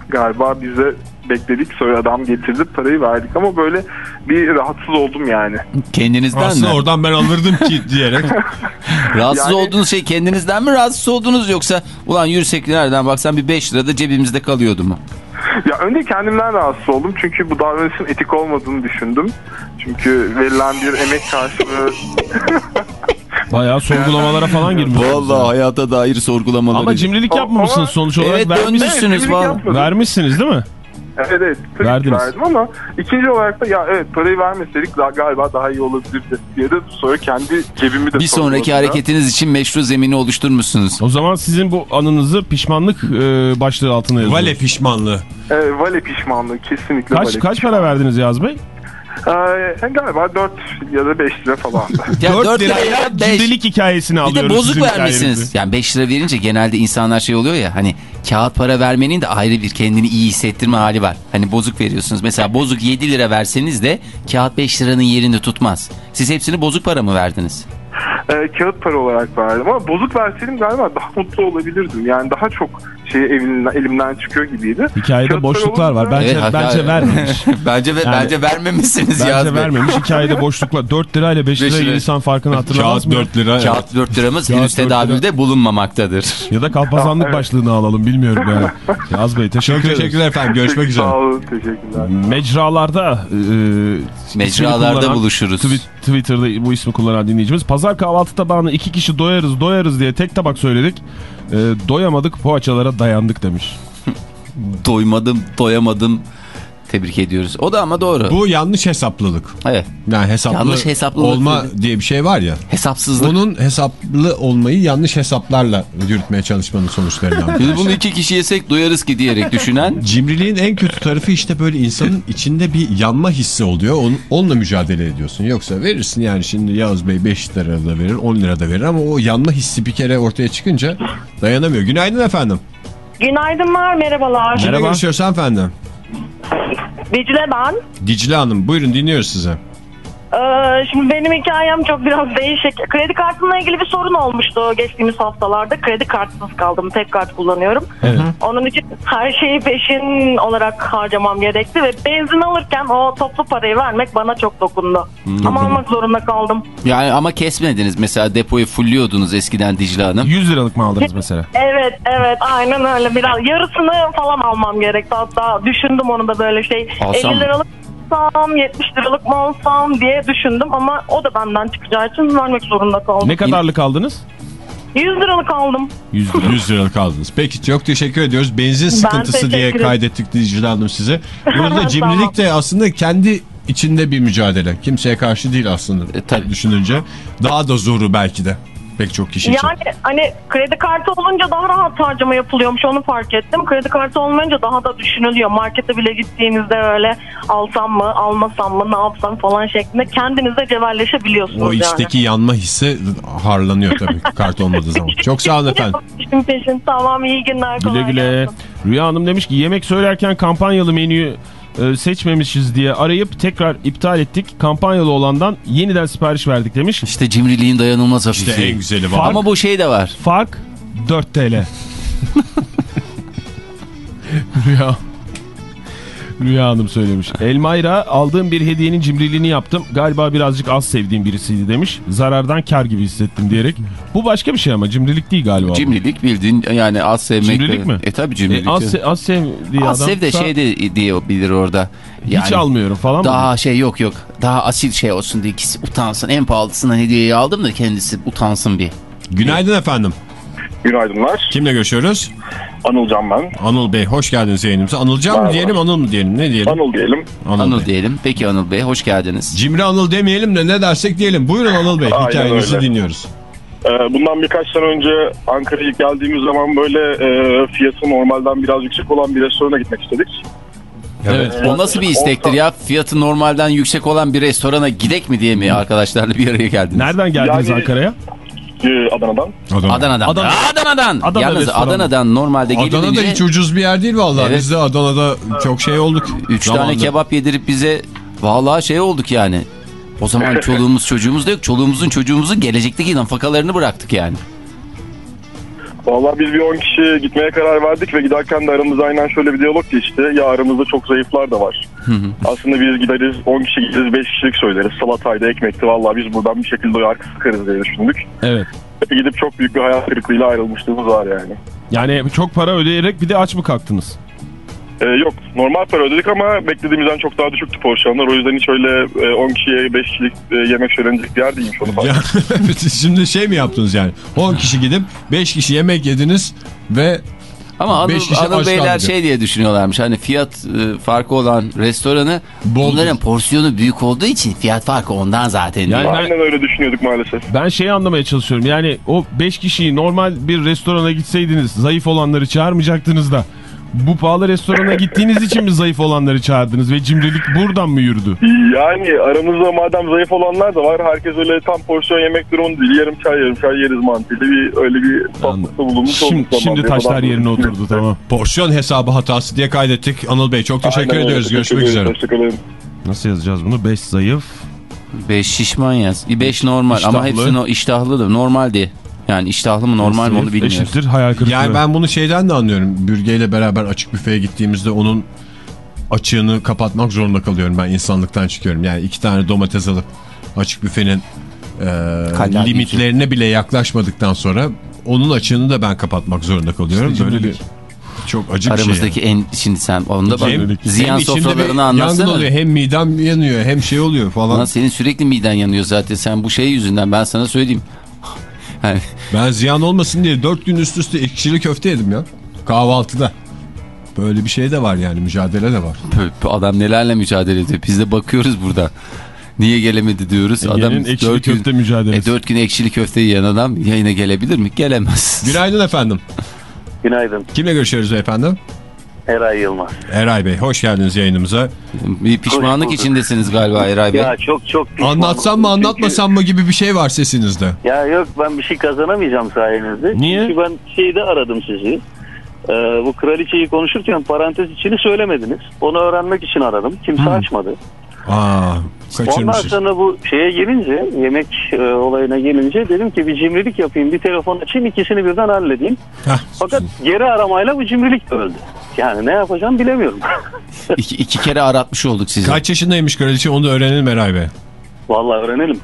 galiba biz de bekledik sonra adam getirdi parayı verdik ama böyle bir rahatsız oldum yani. Kendinizden Aslında mi? oradan ben alırdım ki diyerek. Rahatsız Yani- olduğunuz şey kendinizden mi rahatsız oldunuz yoksa ulan yürüsek nereden baksan bir 5 lira da cebimizde kalıyordu mu? Ya önce kendimden rahatsız oldum çünkü bu davranışın etik olmadığını düşündüm. Çünkü verilen bir emek karşılığı Bayağı sorgulamalara falan girmiş. Vallahi hayata dair sorgulamaları. Ama cimrilik yapmamışsınız sonuç olarak. Evet vermişsiniz. dönmüşsünüz falan. Vermişsiniz değil mi? Evet evet Verdiniz. verdim ama ikinci olarak da ya evet parayı vermeseydik daha, galiba daha iyi olabilirdi diye de sonra kendi cebimi de Bir sonraki ya. hareketiniz için meşru zemini oluşturmuşsunuz. O zaman sizin bu anınızı pişmanlık e, başlığı altına yazıyorum. Vale pişmanlığı. Evet, vale pişmanlığı kesinlikle Kaç, vale kaç pişmanlığı. para verdiniz Yaz Bey? Ee, galiba 4 ya da 5 lira falan. Ya 4 dört lirayla lirayla beş. ciddilik hikayesini Bir alıyoruz. de bozuk vermişsiniz. Yani 5 lira verince genelde insanlar şey oluyor ya hani kağıt para vermenin de ayrı bir kendini iyi hissettirme hali var. Hani bozuk veriyorsunuz. Mesela bozuk 7 lira verseniz de kağıt 5 liranın yerini tutmaz. Siz hepsini bozuk para mı verdiniz? Ee, kağıt para olarak verdim ama bozuk verseydim galiba daha mutlu olabilirdim. Yani daha çok şey elimden, elimden çıkıyor gibiydi. Hikayede Kağıt para boşluklar var. Bence, Evet, bence vermemiş. bence ve, Yani- bence vermemişsiniz bence Yaz Bey. vermemiş. Hikayede boşluklar. 4 lirayla 5 Beş lirayla lira. insan farkını hatırlamaz Kağıt mı? 4 lira. evet. Kağıt 4 liramız Kağıt henüz dört lira. tedavülde bulunmamaktadır. Ya da kalpazanlık Evet. başlığını alalım bilmiyorum yani. Yaz Bey teşekkür teşekkürler efendim. Görüşmek üzere. Sağ olun teşekkürler. Mecralarda e, ismini Mecralarda kullanan- buluşuruz. Twi- Twitter'da bu ismi kullanan dinleyicimiz. Pazar kahvaltı tabağını iki kişi doyarız doyarız diye tek tabak söyledik. E, doyamadık poğaçalara dayandık demiş. Doymadım, doyamadım. Tebrik ediyoruz. O da ama doğru. Bu yanlış hesaplılık. Evet. Yani hesaplı Yanlış hesaplılık olma dedi. diye bir şey var ya. Hesapsızlık. Onun hesaplı olmayı yanlış hesaplarla yürütmeye çalışmanın sonuçlarından. Biz bunu iki kişi yesek doyarız ki diyerek düşünen Cimriliğin en kötü tarafı işte böyle insanın içinde bir yanma hissi oluyor. Onun, onunla mücadele ediyorsun. Yoksa verirsin yani şimdi Yağız Bey 5 lira da verir 10 lira da verir ama o yanma hissi bir kere ortaya çıkınca dayanamıyor. Günaydın efendim. Günaydınlar, merhabalar. Merhaba. görüşüyoruz efendim? Dicle ben. Dicle Hanım buyurun dinliyoruz sizi. Ee, şimdi benim hikayem çok biraz değişik. Kredi kartımla ilgili bir sorun olmuştu geçtiğimiz haftalarda. Kredi kartsız kaldım. Tek kart kullanıyorum. Evet. Onun için her şeyi peşin olarak harcamam gerekti ve benzin alırken o toplu parayı vermek bana çok dokundu. Ama almak zorunda kaldım. yani ama kesmediniz. Mesela depoyu fulliyordunuz eskiden Dicle Hanım. 100 liralık mı aldınız mesela? Evet, evet aynen öyle. Biraz yarısını falan almam gerekti. Hatta düşündüm onu da böyle şey. Alsam 50 mı? liralık alsam, 70 liralık mı alsam diye düşündüm ama o da benden çıkacağı için vermek zorunda kaldım. Ne kadarlık aldınız? 100 liralık aldım. 100 lira. 100 liralık aldınız. Peki çok teşekkür ediyoruz. Benzin sıkıntısı diye kaydettik Dicle Hanım size. Burada cimrilik Tamam. de aslında kendi içinde bir mücadele. Kimseye karşı değil aslında E, tabii. düşününce. Daha da zoru belki de pek çok kişi için. Yani hani kredi kartı olunca daha rahat harcama yapılıyormuş onu fark ettim. Kredi kartı olmayınca daha da düşünülüyor. Markete bile gittiğinizde öyle alsam mı almasam mı ne yapsam falan şeklinde kendinizde cebelleşebiliyorsunuz O yani. içteki yanma hissi harlanıyor tabii kart olmadığı zaman. Çok sağ olun efendim. Peşin peşin tamam iyi günler. Güle kolay güle. gelsin. Rüya Hanım demiş ki yemek söylerken kampanyalı menüyü e, seçmemişiz diye arayıp tekrar iptal ettik. Kampanyalı olandan yeniden sipariş verdik demiş. İşte cimriliğin dayanılmaz hafifi. İşte en güzeli var. Ama bu şey de var. Fark 4 TL. Rüya. Rüya Hanım söylemiş. Elmayra aldığım bir hediyenin cimriliğini yaptım. Galiba birazcık az sevdiğim birisiydi demiş. Zarardan kar gibi hissettim diyerek. Bu başka bir şey ama cimrilik değil galiba. Cimrilik bildiğin yani az sevmek. Cimrilik de- mi? E tabi E, cimrilik. az, se- az sevdiği az adam. sev de da şey de diyebilir orada. Hiç almıyorum falan mı? Daha şey yok yok. Daha asil şey olsun diye ikisi utansın. En pahalısından hediyeyi aldım da kendisi utansın bir. Günaydın efendim. Günaydınlar. Kimle görüşüyoruz? Anılcan ben. Anıl Bey hoş geldiniz yayınımıza. Anılcan mı Merhaba. diyelim Anıl mı diyelim ne diyelim? Anıl diyelim. Anıl, Bey. diyelim. Peki Anıl Bey hoş geldiniz. Cimri Anıl demeyelim de ne dersek diyelim. Buyurun Anıl Bey Aynen hikayenizi öyle. dinliyoruz. Ee, bundan birkaç sene önce Ankara'ya geldiğimiz zaman böyle e, fiyatı normalden biraz yüksek olan bir restorana gitmek istedik. Evet. O nasıl bir istektir ya? Fiyatı normalden yüksek olan bir restorana gidek mi diye mi arkadaşlarla bir araya geldiniz? Nereden geldiniz Yani- Ankara'ya? Ee, Adana'dan. Adana. Adana'dan. Adana. Adana'dan. Adana Yalnız. Adana'dan normalde gelince hiç ucuz bir yer değil vallahi. Evet. Biz de Adana'da çok şey olduk. üç Zamanında. tane kebap yedirip bize vallahi şey olduk yani. O zaman çoluğumuz çocuğumuz da yok. Çoluğumuzun çocuğumuzun gelecekteki nafakalarını bıraktık yani. Vallahi biz bir 10 kişi gitmeye karar verdik ve giderken de aramızda aynen şöyle bir diyalog geçti. Ya aramızda çok zayıflar da var. Aslında biz gideriz 10 kişi gideriz 5 kişilik söyleriz. Salataydı ekmekti vallahi biz buradan bir şekilde uyar sıkarız diye düşündük. Evet. Gidip çok büyük bir hayal kırıklığıyla ayrılmışlığımız var yani. Yani çok para ödeyerek bir de aç mı kalktınız? Ee, yok normal para ödedik ama beklediğimizden çok daha düşüktü porsiyonlar. O yüzden hiç öyle e, 10 kişiye 5 kişilik e, yemek söylenecek bir yer değilmiş onu fark Ya, Şimdi şey mi yaptınız yani? 10 kişi gidip 5 kişi yemek yediniz ve Ama Anıl, Beyler kaldı. şey diye düşünüyorlarmış. Hani fiyat e, farkı olan restoranı bunların porsiyonu büyük olduğu için fiyat farkı ondan zaten. Yani ben- Aynen öyle düşünüyorduk maalesef. Ben şeyi anlamaya çalışıyorum. Yani o 5 kişiyi normal bir restorana gitseydiniz zayıf olanları çağırmayacaktınız da bu pahalı restorana gittiğiniz için mi zayıf olanları çağırdınız ve cimrilik buradan mı yürüdü? Yani aramızda madem zayıf olanlar da var. Herkes öyle tam porsiyon yemek durumu değil. Yarım çay yarım çay yeriz mantığıyla bir öyle bir tatlısı bulunmuş Şimdi, olduk şimdi taşlar yerine oturdu tamam. porsiyon hesabı hatası diye kaydettik. Anıl Bey çok teşekkür Aynen ediyoruz. teşekkür Görüşmek üzere. Hoşçakalın. Nasıl yazacağız bunu? 5 zayıf. 5 şişman yaz. 5 normal İştahlı. ama hepsi no, iştahlı da normal diye. Yani iştahlı mı normal mi onu zayıf bilmiyoruz. Eşittir hayal kırıklığı. Yani ben bunu şeyden de anlıyorum. Bürgeyle beraber açık büfeye gittiğimizde onun açığını kapatmak zorunda kalıyorum. Ben insanlıktan çıkıyorum. Yani iki tane domates alıp açık büfenin e, limitlerine bile yaklaşmadıktan sonra onun açığını da ben kapatmak zorunda kalıyorum. İşte Böyle bir çok acı bir şey. Aramızdaki en şimdi sen onda bak Hem, ziyan hem sofralarını yangın anlatsana. oluyor. Hem midem yanıyor hem şey oluyor falan. Lan senin sürekli miden yanıyor zaten. Sen bu şey yüzünden ben sana söyleyeyim. Yani Ben ziyan olmasın diye dört gün üst üste ekşili köfte yedim ya. Kahvaltıda. Böyle bir şey de var yani mücadele de var. adam nelerle mücadele ediyor. Biz de bakıyoruz burada. Niye gelemedi diyoruz. Ege'nin Adam ekşili dört gün, köfte mücadelesi. E, dört gün ekşili köfte yiyen adam yayına gelebilir mi? Gelemez. Günaydın efendim. Günaydın. Kimle görüşüyoruz efendim? Eray Yılmaz. Eray Bey hoş geldiniz yayınımıza. Bir pişmanlık içindesiniz galiba Eray Bey. Ya çok çok pişmanım. Anlatsam mı Çünkü- anlatmasam mı gibi bir şey var sesinizde. Ya yok ben bir şey kazanamayacağım sayenizde. Niye? Çünkü ben şeyde aradım sizi. Ee, bu kraliçeyi konuşurken parantez içini söylemediniz. Onu öğrenmek için aradım. Kimse açmadı. Aa Ondan kaçırmışız. sonra bu şeye gelince yemek e, olayına gelince dedim ki bir cimrilik yapayım bir telefon açayım ikisini birden halledeyim. Heh, Fakat geri aramayla bu cimrilik öldü. Yani ne yapacağım bilemiyorum. İki, iki kere aratmış olduk sizi. Kaç yaşındaymış kraliçe onu da öğrenelim Eray Bey. Vallahi öğrenelim.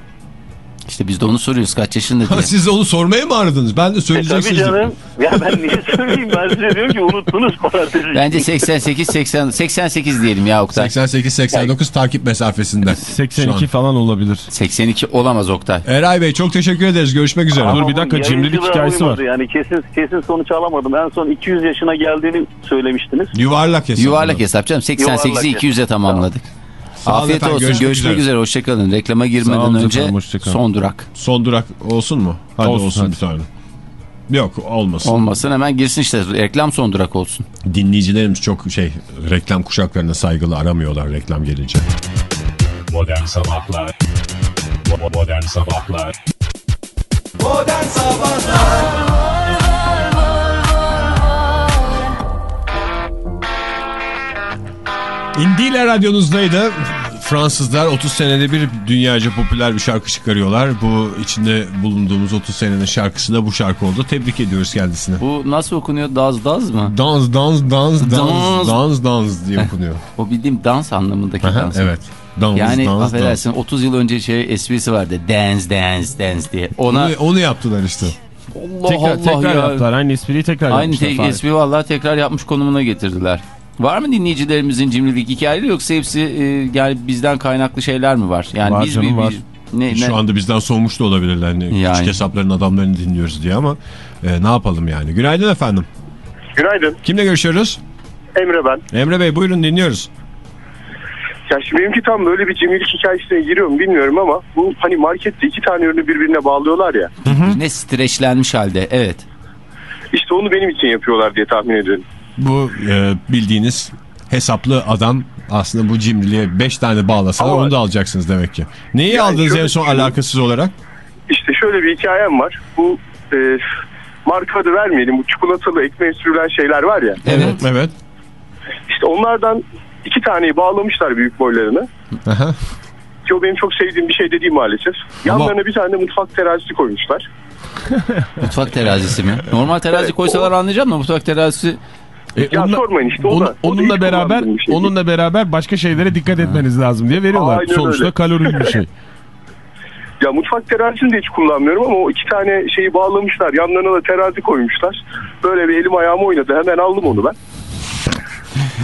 İşte biz de onu soruyoruz kaç yaşında diye. Siz onu sormaya mı aradınız? Ben de E tabii söyleyeceksiniz. canım. Ya ben niye söyleyeyim ben size diyorum ki unuttunuz parantezi. Bence 88 80 88 diyelim ya Oktay. 88-89 takip mesafesinde. 82 Şu an. falan olabilir. 82 olamaz Oktay. Eray Bey çok teşekkür ederiz. Görüşmek üzere. Dur Ama bir dakika, cimrilik hikayesi var. Yani kesin kesin sonuç alamadım. En son 200 yaşına geldiğini söylemiştiniz. Yuvarlak hesap. Yuvarlak hesap canım. 88'i Yuvarlak 200'e tamamladık. Sağ Afiyet efendim, olsun. görüşmek Görüşmek, üzere. üzere. Hoşçakalın. Reklama girmeden olun önce efendim, son durak. Son durak olsun mu? Hadi olsun, Olsun, hadi. bir tane. Yok olmasın. Olmasın hemen girsin işte. Reklam son durak olsun. Dinleyicilerimiz çok şey reklam kuşaklarına saygılı aramıyorlar reklam gelince. Modern Sabahlar Modern Sabahlar Modern Sabahlar İndile radyonuzdaydı. Fransızlar 30 senede bir dünyaca popüler bir şarkı çıkarıyorlar. Bu içinde bulunduğumuz 30 senenin şarkısı da bu şarkı oldu. Tebrik ediyoruz kendisini. Bu nasıl okunuyor? Daz daz mı? Dans dans dans dans Dans. dans dans diye okunuyor. O bildiğim dans anlamındaki dans. evet. Dans Yani dans dans. affedersin 30 yıl önce şey esprisi vardı. Dance dance dance diye. Ona Onu, onu yaptılar işte. Allah Tekrar, Allah tekrar ya. yaptılar. Aynı espriyi tekrar Aynı yapmışlar. tek Fahir. espri vallahi tekrar yapmış konumuna getirdiler. Var mı dinleyicilerimizin cimrilik hikayeleri yoksa hepsi e, yani bizden kaynaklı şeyler mi var? Yani Var biz canım, bir, var. ne, ne? Şu anda bizden soğumuş da olabilirler. Hani Yani. Küçük hesapların adamlarını dinliyoruz diye ama e, ne yapalım yani. Günaydın efendim. Günaydın. Kimle görüşüyoruz? Emre ben. Emre Bey buyurun dinliyoruz. Ya şimdi benimki tam böyle bir cimrilik hikayesine giriyorum bilmiyorum ama bu hani markette iki tane ürünü birbirine bağlıyorlar ya. ne streçlenmiş halde evet. İşte onu benim için yapıyorlar diye tahmin ediyorum. Bu e, bildiğiniz hesaplı adam aslında bu cimriliğe 5 tane bağlasalar Ama- onu da alacaksınız demek ki. Neyi Yani aldınız şöyle en son düşünün. alakasız olarak? İşte şöyle bir hikayem var. Bu e, marka adı vermeyelim. Bu çikolatalı ekmeğe sürülen şeyler var ya. Evet. Evet. İşte onlardan iki taneyi bağlamışlar büyük boylarını. Aha. ki o benim çok sevdiğim bir şey de değil maalesef. Yanlarına bir tane mutfak terazisi koymuşlar. Mutfak terazisi mi? Normal terazi Evet, koysalar anlayacağım da mutfak terazisi... E, Ya onunla- sormayın işte o onu- da- o da onunla beraber şey onunla beraber başka şeylere dikkat etmeniz lazım diye veriyorlar. Aynen Sonuçta öyle. kalorili bir şey. Ya mutfak terazisini de hiç kullanmıyorum ama o iki tane şeyi bağlamışlar. Yanlarına da terazi koymuşlar. Böyle bir elim ayağım oynadı. Hemen aldım onu ben.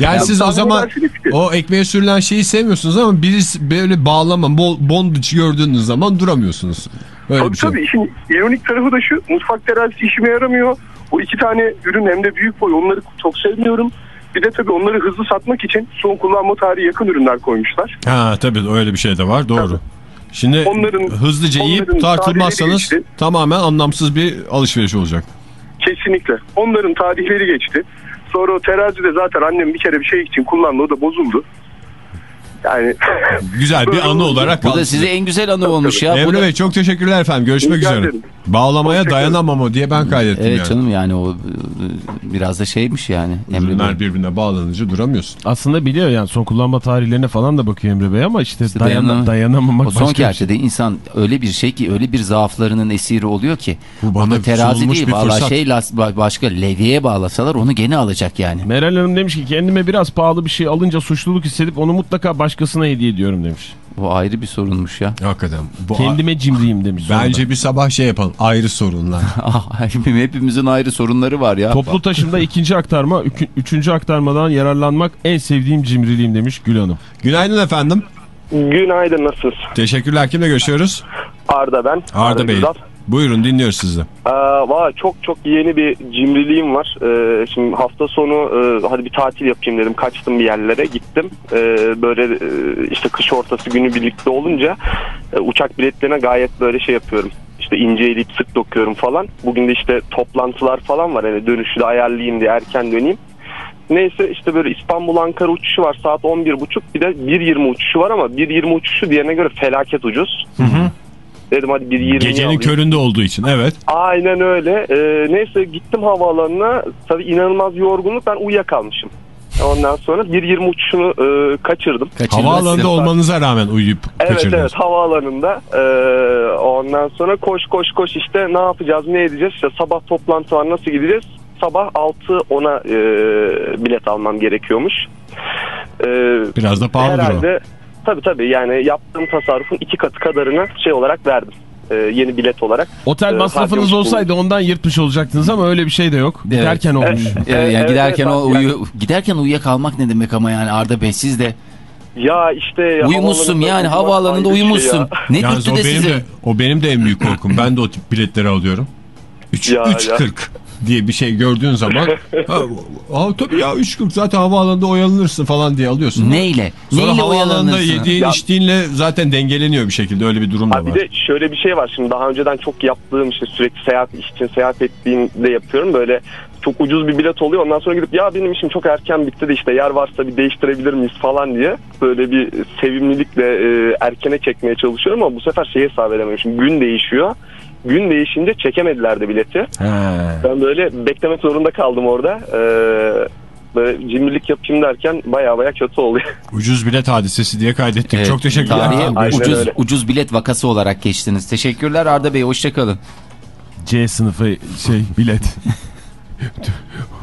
Yani Ya siz o zaman o ekmeğe sürülen şeyi sevmiyorsunuz ama birisi böyle bağlama, bol, bondage gördüğünüz zaman duramıyorsunuz. Öyle tabii bir şey. tabii işin ironik tarafı da şu. Mutfak terazisi işime yaramıyor. O iki tane ürün hem de büyük boy. Onları çok sevmiyorum. Bir de tabii onları hızlı satmak için son kullanma tarihi yakın ürünler koymuşlar. Ha tabii öyle bir şey de var doğru. Şimdi Onların- hızlıca yiyip onların tartılmazsanız tarihleri tamamen anlamsız bir alışveriş olacak. Kesinlikle. Onların tarihleri geçti. Sonra o terazide zaten annem bir kere bir şey için kullandı. O da bozuldu. Yani Güzel bir anı olarak Bu kaldı. da size en güzel anı olmuş ya. Bu Emre da- Bey çok teşekkürler efendim. Görüşmek Rica üzere. ederim. Bağlamaya Hoşçakalın. dayanamam diye ben kaydettim Evet yani. canım yani o e, biraz da şeymiş yani. Emre Bey. Ürünler birbirine bağlanınca duramıyorsun. Aslında biliyor yani son kullanma tarihlerine falan da bakıyor Emre Bey ama işte, İşte dayana- dayanam- dayanamamak O son başka şey. insan öyle bir şey ki öyle bir zaaflarının esiri oluyor ki. Bu bana Onda terazi değil valla şey başka levyeye bağlasalar onu gene alacak yani. Meral Hanım demiş ki kendime biraz pahalı bir şey alınca suçluluk hissedip onu mutlaka başkasına hediye ediyorum demiş. Bu ayrı bir sorunmuş ya. Hakikaten. Bu Kendime cimriyim demiş. Bence sonunda. bir sabah şey yapalım. Ayrı sorunlar. Ah, Hepimizin ayrı sorunları var ya. Toplu taşımda ikinci aktarma, üçüncü aktarmadan yararlanmak en sevdiğim cimriliğim demiş Gül Hanım. Günaydın efendim. günaydın nasılsınız? Teşekkürler. Kimle görüşüyoruz? Arda ben. Arda Bey. Güzel. Buyurun dinliyoruz sizi. Ee, Valla çok çok yeni bir cimriliğim var. Ee, şimdi hafta sonu e, hadi bir tatil yapayım dedim. Kaçtım bir yerlere gittim. Ee, böyle e, işte kış ortası günü birlikte olunca e, uçak biletlerine gayet böyle şey yapıyorum. İşte ince eleyip sık dokuyorum falan. Bugün de işte toplantılar falan var. Hani dönüşü de ayarlayayım diye erken döneyim. Neyse işte böyle İstanbul Ankara uçuşu var saat 11.30 bir de 1.20 uçuşu var ama 1.20 uçuşu diğerine göre felaket ucuz. Dedim hadi 1.20 Gecenin alayım. köründe olduğu için evet. Aynen öyle. Ee, neyse gittim havaalanına. Tabii inanılmaz yorgunluk. Ben uyuyakalmışım. Ondan sonra 1.20 uçuşunu e, kaçırdım. Havaalanında olmanıza rağmen uyuyup Evet kaçırdınız. evet havaalanında. Ee, ondan sonra koş koş koş işte ne yapacağız ne edeceğiz. İşte sabah toplantı var nasıl gideceğiz. Sabah 6-10'a e, bilet almam gerekiyormuş. Ee, Biraz da pahalıdır o. Tabii tabii yani yaptığım tasarrufun iki katı kadarını şey olarak verdim. Ee, yeni bilet olarak. Otel Ee, masrafınız olsaydı ondan yırtmış olacaktınız ama öyle bir şey de yok. Giderken olmuş. Evet, yani Evet, giderken evet, o yani- uyu giderken uyuyakalmak ne demek ama yani Arda Bey siz de Ya işte uyumuşsun yani havaalanında şey uyumuşsun. ya. ne dürttü o de benim de, o benim de en büyük korkum. Ben de o tip biletleri alıyorum. 3 Ya, 3.40 diye bir şey gördüğün zaman ha, ha, tabii ya 3.40 zaten havaalanında oyalanırsın falan diye alıyorsun. Neyle? Sonra Neyle havaalanında yediğin Ya- içtiğinle zaten dengeleniyor bir şekilde öyle bir durum da Ha bir var. de şöyle bir şey var şimdi daha önceden çok yaptığım işte sürekli seyahat için seyahat ettiğimde yapıyorum böyle çok ucuz bir bilet oluyor ondan sonra gidip ya benim işim çok erken bitti de işte yer varsa bir değiştirebilir miyiz falan diye böyle bir sevimlilikle e, erkene çekmeye çalışıyorum ama bu sefer şeyi hesap edememişim gün değişiyor gün değişince çekemediler de bileti ben böyle beklemek zorunda kaldım orada ee, böyle cimrilik yapayım derken baya baya kötü oluyor. Ucuz bilet hadisesi diye kaydettik. Evet, Çok teşekkürler. tarihe Tamam, Aynen ucuz, öyle. ucuz bilet vakası olarak geçtiniz. Teşekkürler Arda Bey hoşçakalın. C sınıfı şey bilet.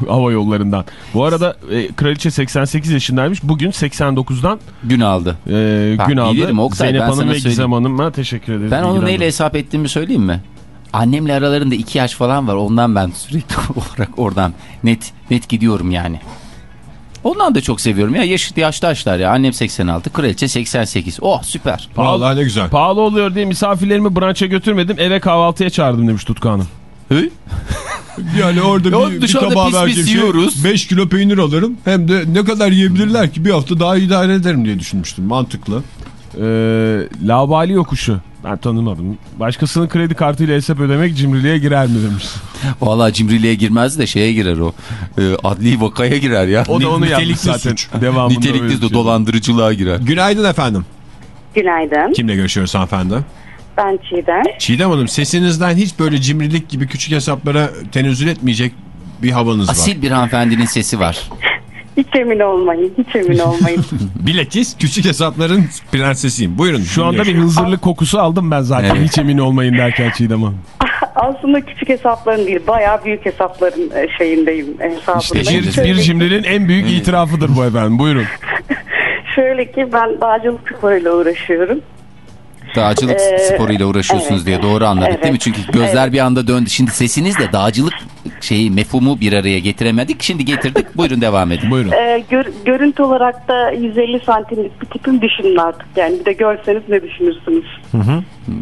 Hava yollarından. Bu arada e, kraliçe 88 yaşındaymış. Bugün 89'dan Gün aldı. e, Bak, gün aldı. bilirim Oktay, Zeynep Hanım ve Gizem. Hanım'a teşekkür ederiz. Ben onu neyle hesap ettiğimi söyleyeyim mi? Annemle aralarında iki yaş falan var. Ondan ben sürekli olarak oradan net net gidiyorum yani. Ondan da çok seviyorum ya. Yaşıt yaştaşlar ya. Annem 86, kraliçe 88. Oh süper. Vallahi ne güzel. Pahalı oluyor diye misafirlerimi branşa götürmedim. Eve kahvaltıya çağırdım demiş Tutku Hanım. Yani orada Ya bir, bir tabağa vereceğim şey yiyoruz. 5 kilo peynir alırım. Hem de ne kadar yiyebilirler ki bir hafta daha idare ederim diye düşünmüştüm. Mantıklı. Ee, Lavali yokuşu. Ben tanımadım. Başkasının kredi kartıyla hesap ödemek cimriliğe girer mi demiş. Vallahi cimriliğe girmez de şeye girer o. E, adli vakaya girer ya. O da onu yapmış zaten. suç. Devamında Nitelikli de şey. dolandırıcılığa girer. Günaydın efendim. Günaydın. Kimle görüşüyoruz hanımefendi? Ben Çiğdem. Çiğdem Hanım sesinizden hiç böyle cimrilik gibi küçük hesaplara tenezzül etmeyecek bir havanız var. Asil bir hanımefendinin sesi var. Hiç emin olmayın. Hiç emin olmayın. Bilakis küçük hesapların prensesiyim. Buyurun. Şu anda bir hınzırlık kokusu aldım ben zaten. Evet. Hiç emin olmayın derken Çiğdem Hanım. Aslında küçük hesapların değil. Bayağı büyük hesapların e, şeyindeyim. Hesabındayım. Bir, Şöyle bir cimrinin en büyük itirafıdır bu efendim. Buyurun. Şöyle ki ben dağcılık sporuyla uğraşıyorum. Dağcılık Ee, sporuyla uğraşıyorsunuz evet. diye doğru anladık Evet. değil mi? Çünkü gözler Evet. bir anda döndü. Şimdi sesinizle dağcılık şeyi mefhumu bir araya getiremedik. Şimdi getirdik. Buyurun devam edin. Buyurun. Ee, gör- görüntü olarak da 150 santimlik bir tipim düşünün artık. Yani bir de görseniz ne düşünürsünüz?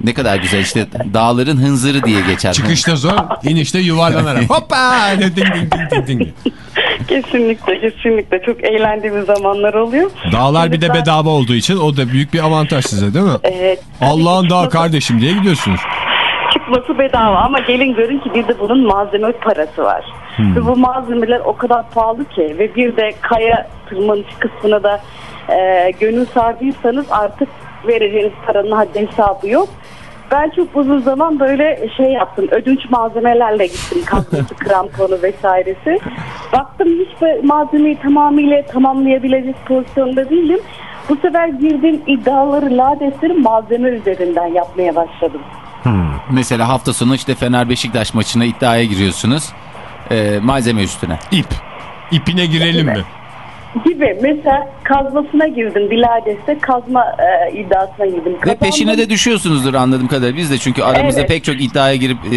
Ne kadar güzel işte dağların hınzırı diye geçer. Çıkışta zor, inişte yuvarlanarak. Hoppa! Ding ding ding ding ding. Kesinlikle kesinlikle çok eğlendiğimiz zamanlar oluyor. Dağlar bir de ben- bedava olduğu için o da büyük bir avantaj size değil mi? Ee, Allah'ın dağı kardeşim diye gidiyorsunuz. Çıkması bedava ama gelin görün ki bir de bunun malzeme parası var. Hmm. Ve bu malzemeler o kadar pahalı ki ve bir de kaya tırmanış kısmına da e, gönül sardıysanız artık vereceğiniz paranın haddi hesabı yok. Ben çok uzun zaman böyle şey yaptım. Ödünç malzemelerle gittim. Kazması, kramponu vesairesi. Baktım hiç malzemeyi tamamıyla tamamlayabilecek pozisyonda değilim. Bu sefer girdiğim iddiaları, ladesleri malzeme üzerinden yapmaya başladım. Mesela hafta sonu işte Fener Beşiktaş maçına iddiaya giriyorsunuz. Ee, malzeme üstüne. İp. İpine girelim mi? Gibi mesela kazmasına girdim Bilades'te kazma e, iddiasına girdim. Ve Kazandım. peşine de düşüyorsunuzdur anladığım kadarıyla. Biz de çünkü aramızda Evet. pek çok iddiaya girip e,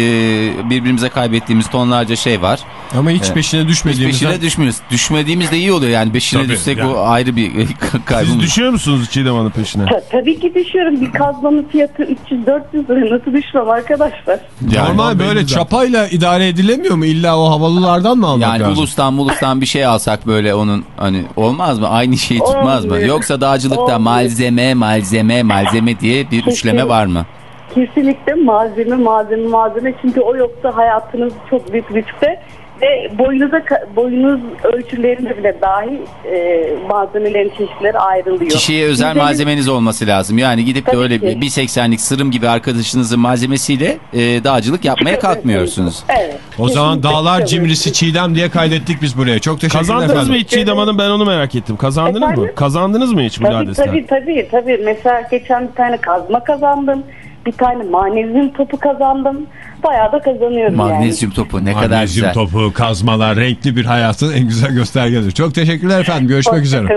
birbirimize kaybettiğimiz tonlarca şey var. Ama hiç Evet. peşine Biz düşmediğimizden... peşine düşmüyoruz. Düşmediğimiz de iyi oluyor yani. Beşine Tabii, düşsek yani. o ayrı bir Siz kaybımız. düşüyor musunuz Çiğdem Hanım peşine? Ta- tabii ki düşüyorum. Bir kazmanın fiyatı 300-400 lira. Nasıl düşmem arkadaşlar? Yani- Normal böyle zaten. çapayla idare edilemiyor mu? İlla o havalılardan mı almak Yani lazım? ulustan mulustan bir şey alsak böyle onun hani olmaz mı? Aynı şeyi tutmaz mı? Olmuyor. Yoksa dağcılıkta Olmuyor. malzeme malzeme malzeme diye bir üçleme var mı? Kesinlikle malzeme malzeme malzeme. Çünkü o yoksa hayatınız çok büyük riskte. Ve boyunuza ka- boyunuz ölçülerinde bile dahi e, malzemelerin çeşitleri ayrılıyor. Kişiye özel Bizde bir- malzemeniz olması lazım. Yani gidip de Tabii öyle ki. bir 1.80'lik sırım gibi arkadaşınızın malzemesiyle e, dağcılık yapmaya kalkmıyorsunuz. Evet. O zaman dağlar cimrisi Çiğdem diye kaydettik biz buraya. Çok teşekkürler Kazandınız efendim. mı hiç Çiğdem Hanım? Ben onu merak ettim. Kazandınız mı? Efendim? Kazandınız mı hiç Tabii Bilades'ten? tabii tabii tabii. Mesela geçen bir tane kazma kazandım. Bir tane manezyum topu kazandım. Bayağı da kazanıyorum yani. Magnezyum topu ne kadar Magnezyum güzel. topu, kazmalar, renkli bir hayatın en güzel göstergeleri. Çok teşekkürler efendim. Görüşmek üzere.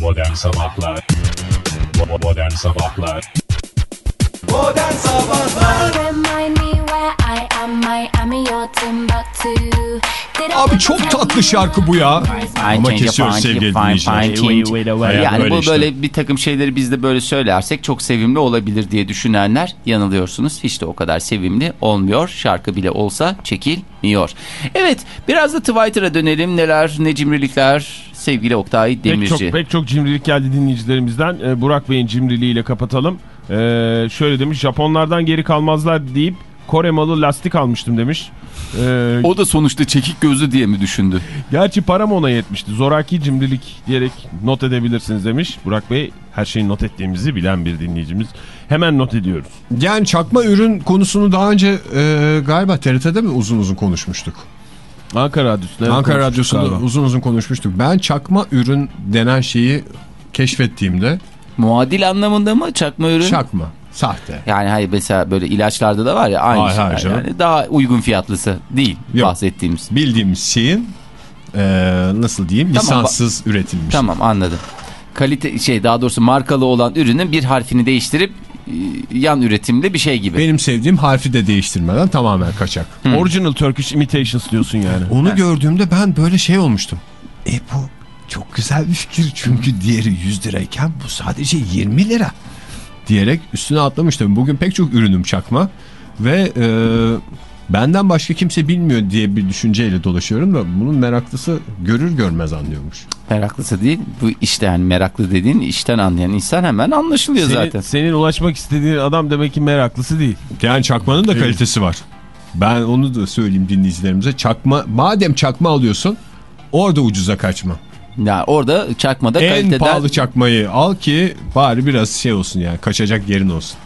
Modern Sabahlar Modern Sabahlar Modern Sabahlar Abi çok tatlı şarkı bu ya. Ama kesiyoruz sevgili dinleyiciler. Yani bu böyle bir takım şeyleri biz de böyle söylersek çok sevimli olabilir diye düşünenler yanılıyorsunuz. Hiç de o kadar sevimli olmuyor. Şarkı bile olsa çekilmiyor. Evet biraz da Twitter'a dönelim. Neler ne cimrilikler sevgili Oktay Pek Demirci. çok, pek çok cimrilik geldi dinleyicilerimizden. Ee, Burak Bey'in cimriliğiyle kapatalım. Ee, şöyle demiş Japonlardan geri kalmazlar deyip Kore malı lastik almıştım demiş. Ee, O da sonuçta çekik gözlü diye mi düşündü? gerçi param ona yetmişti. Zoraki cimrilik diyerek not edebilirsiniz demiş. Burak Bey her şeyi not ettiğimizi bilen bir dinleyicimiz. Hemen not ediyoruz. Yani çakma ürün konusunu daha önce e, galiba TRT'de mi uzun uzun konuşmuştuk? Ankara Radyosu'nda. Ankara Radyosu'nda galiba. uzun uzun konuşmuştuk. Ben çakma ürün denen şeyi keşfettiğimde Muadil anlamında mı çakma ürün? çakma, sahte. Yani hayır mesela böyle ilaçlarda da var ya aynı Hayır, hayır canım. Yani daha uygun fiyatlısı değil Yok. bahsettiğimiz. Bildiğimiz şeyin e, nasıl diyeyim Tamam, lisanssız üretilmiş. Tamam anladım. Kalite şey daha doğrusu markalı olan ürünün bir harfini değiştirip e, yan üretimde bir şey gibi. Benim sevdiğim harfi de değiştirmeden tamamen kaçak. Original Turkish Imitations diyorsun yani. Onu gördüğümde ben böyle şey olmuştum. E bu çok güzel bir fikir çünkü diğeri 100 lirayken bu sadece 20 lira diyerek üstüne atlamıştım. Bugün pek çok ürünüm çakma ve e, benden başka kimse bilmiyor diye bir düşünceyle dolaşıyorum da bunun meraklısı görür görmez anlıyormuş. Meraklısı değil. Bu işte yani meraklı dediğin işten anlayan insan hemen anlaşılıyor Senin, zaten. senin ulaşmak istediğin adam demek ki meraklısı değil. Yani çakmanın da kalitesi var. Ben onu da söyleyeyim dinleyicilerimize. Çakma madem çakma alıyorsun orada ucuza kaçma. Ya orada çakmada en kaliteden pahalı çakmayı al ki bari biraz şey olsun yani kaçacak yerin olsun.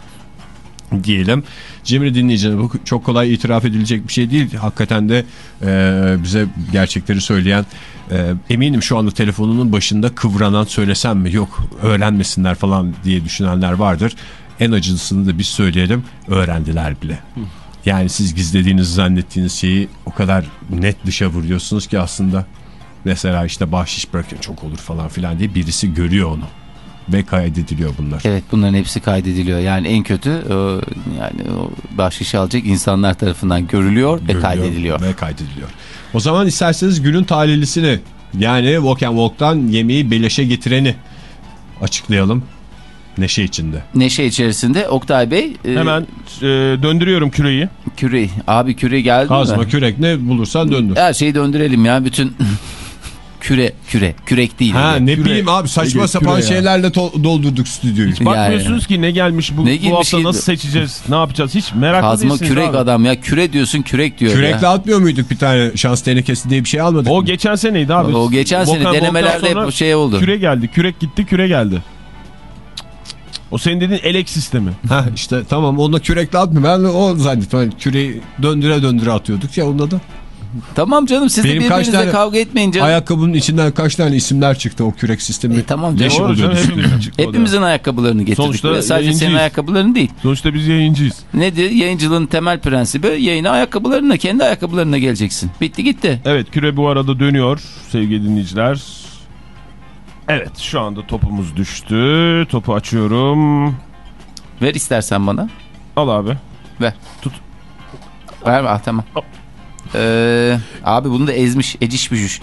diyelim. Cimri dinleyiciler bu çok kolay itiraf edilecek bir şey değil. Hakikaten de e, bize gerçekleri söyleyen e, eminim şu anda telefonunun başında kıvranan söylesem mi yok öğrenmesinler falan diye düşünenler vardır. En acılısını da biz söyleyelim öğrendiler bile. Yani siz gizlediğinizi zannettiğiniz şeyi o kadar net dışa vuruyorsunuz ki aslında mesela işte bahşiş bırakın çok olur falan filan diye birisi görüyor onu ve kaydediliyor bunlar. Evet bunların hepsi kaydediliyor. Yani en kötü e, yani o bahşişi alacak insanlar tarafından görülüyor, ve Görülüyor kaydediliyor. Ve kaydediliyor. O zaman isterseniz günün talihlisini yani Walk and Walk'tan yemeği beleşe getireni açıklayalım. Neşe içinde. Neşe içerisinde Oktay Bey. e, Hemen e, döndürüyorum küreyi. Küre. Abi küre geldi Kazma, mi? kürek ne bulursan döndür. Her şeyi döndürelim ya. Bütün küre, küre. Kürek değil. Ha öyle. ne Küre. bileyim abi saçma Küre, sapan küre şeylerle doldurduk stüdyoyu. Bakmıyorsunuz ki ne gelmiş bu, Ne bu gibi hafta şey- nasıl seçeceğiz ne yapacağız hiç meraklı Kazma kürek abi. adam ya. Küre diyorsun kürek diyor Kürekle ya. atmıyor muyduk bir tane şans tenekesi diye bir şey almadık O mı? geçen seneydi abi. O geçen sene Volkan denemelerde hep şey oldu. Küre geldi kürek gitti küre geldi. O senin dediğin elek sistemi. Ha işte tamam onda kürekle atmıyor. Ben o zannettim. Hani küreği döndüre döndüre atıyorduk ya onda da. Tamam canım siz de Benim kaç birbirinizle tane kavga etmeyin canım. Ayakkabının içinden kaç tane isimler çıktı o kürek sistemi. E, tamam canım. Doğru canım, hepimizin. Hepimizin ayakkabılarını getirdik. Sonuçta Sadece senin yayıncıyız. ayakkabıların değil. Sonuçta biz yayıncıyız. Nedir? Yayıncılığın temel prensibi yayına ayakkabılarına, kendi ayakkabılarına geleceksin. Bitti gitti. Evet küre bu arada dönüyor sevgili dinleyiciler. Evet şu anda topumuz düştü. Topu açıyorum. Ver istersen bana. Al abi. Ver. Tut. Ver ah tamam. Ee, abi bunu da ezmiş. Eciş bücüş.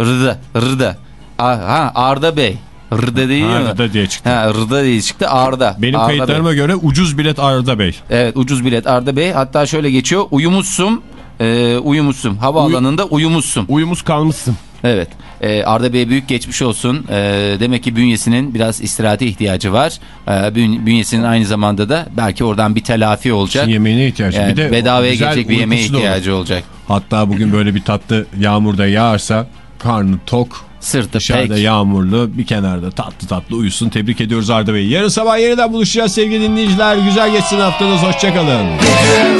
Rıda. Rıda. Ha Arda Bey. Rıda değil Ha, mi? Rıda diye çıktı. Ha, Rıda diye çıktı Arda. Benim Arda kayıtlarıma Bey. göre ucuz bilet Arda Bey. Evet ucuz bilet Arda Bey. Hatta şöyle geçiyor. Uyumuşsun. E, uyumuşsun. Havaalanında uyumuşsun. Uyumuz kalmışsın. Evet. Ee, Arda Bey büyük geçmiş olsun. Ee, demek ki bünyesinin biraz istirahate ihtiyacı var. Ee, bün- bünyesinin aynı zamanda da belki oradan bir telafi olacak. Şimdi yemeğine ihtiyacı. Yani bir de bedavaya gelecek bir yemeğe da olur. ihtiyacı olacak. Hatta bugün böyle bir tatlı yağmurda yağarsa karnı tok. Sırtı Dışarıda pek. yağmurlu bir kenarda tatlı tatlı uyusun. Tebrik ediyoruz Arda Bey. Yarın sabah yeniden buluşacağız sevgili dinleyiciler. Güzel geçsin haftanız. Hoşçakalın.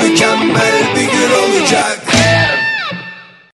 Mükemmel bir gün olacak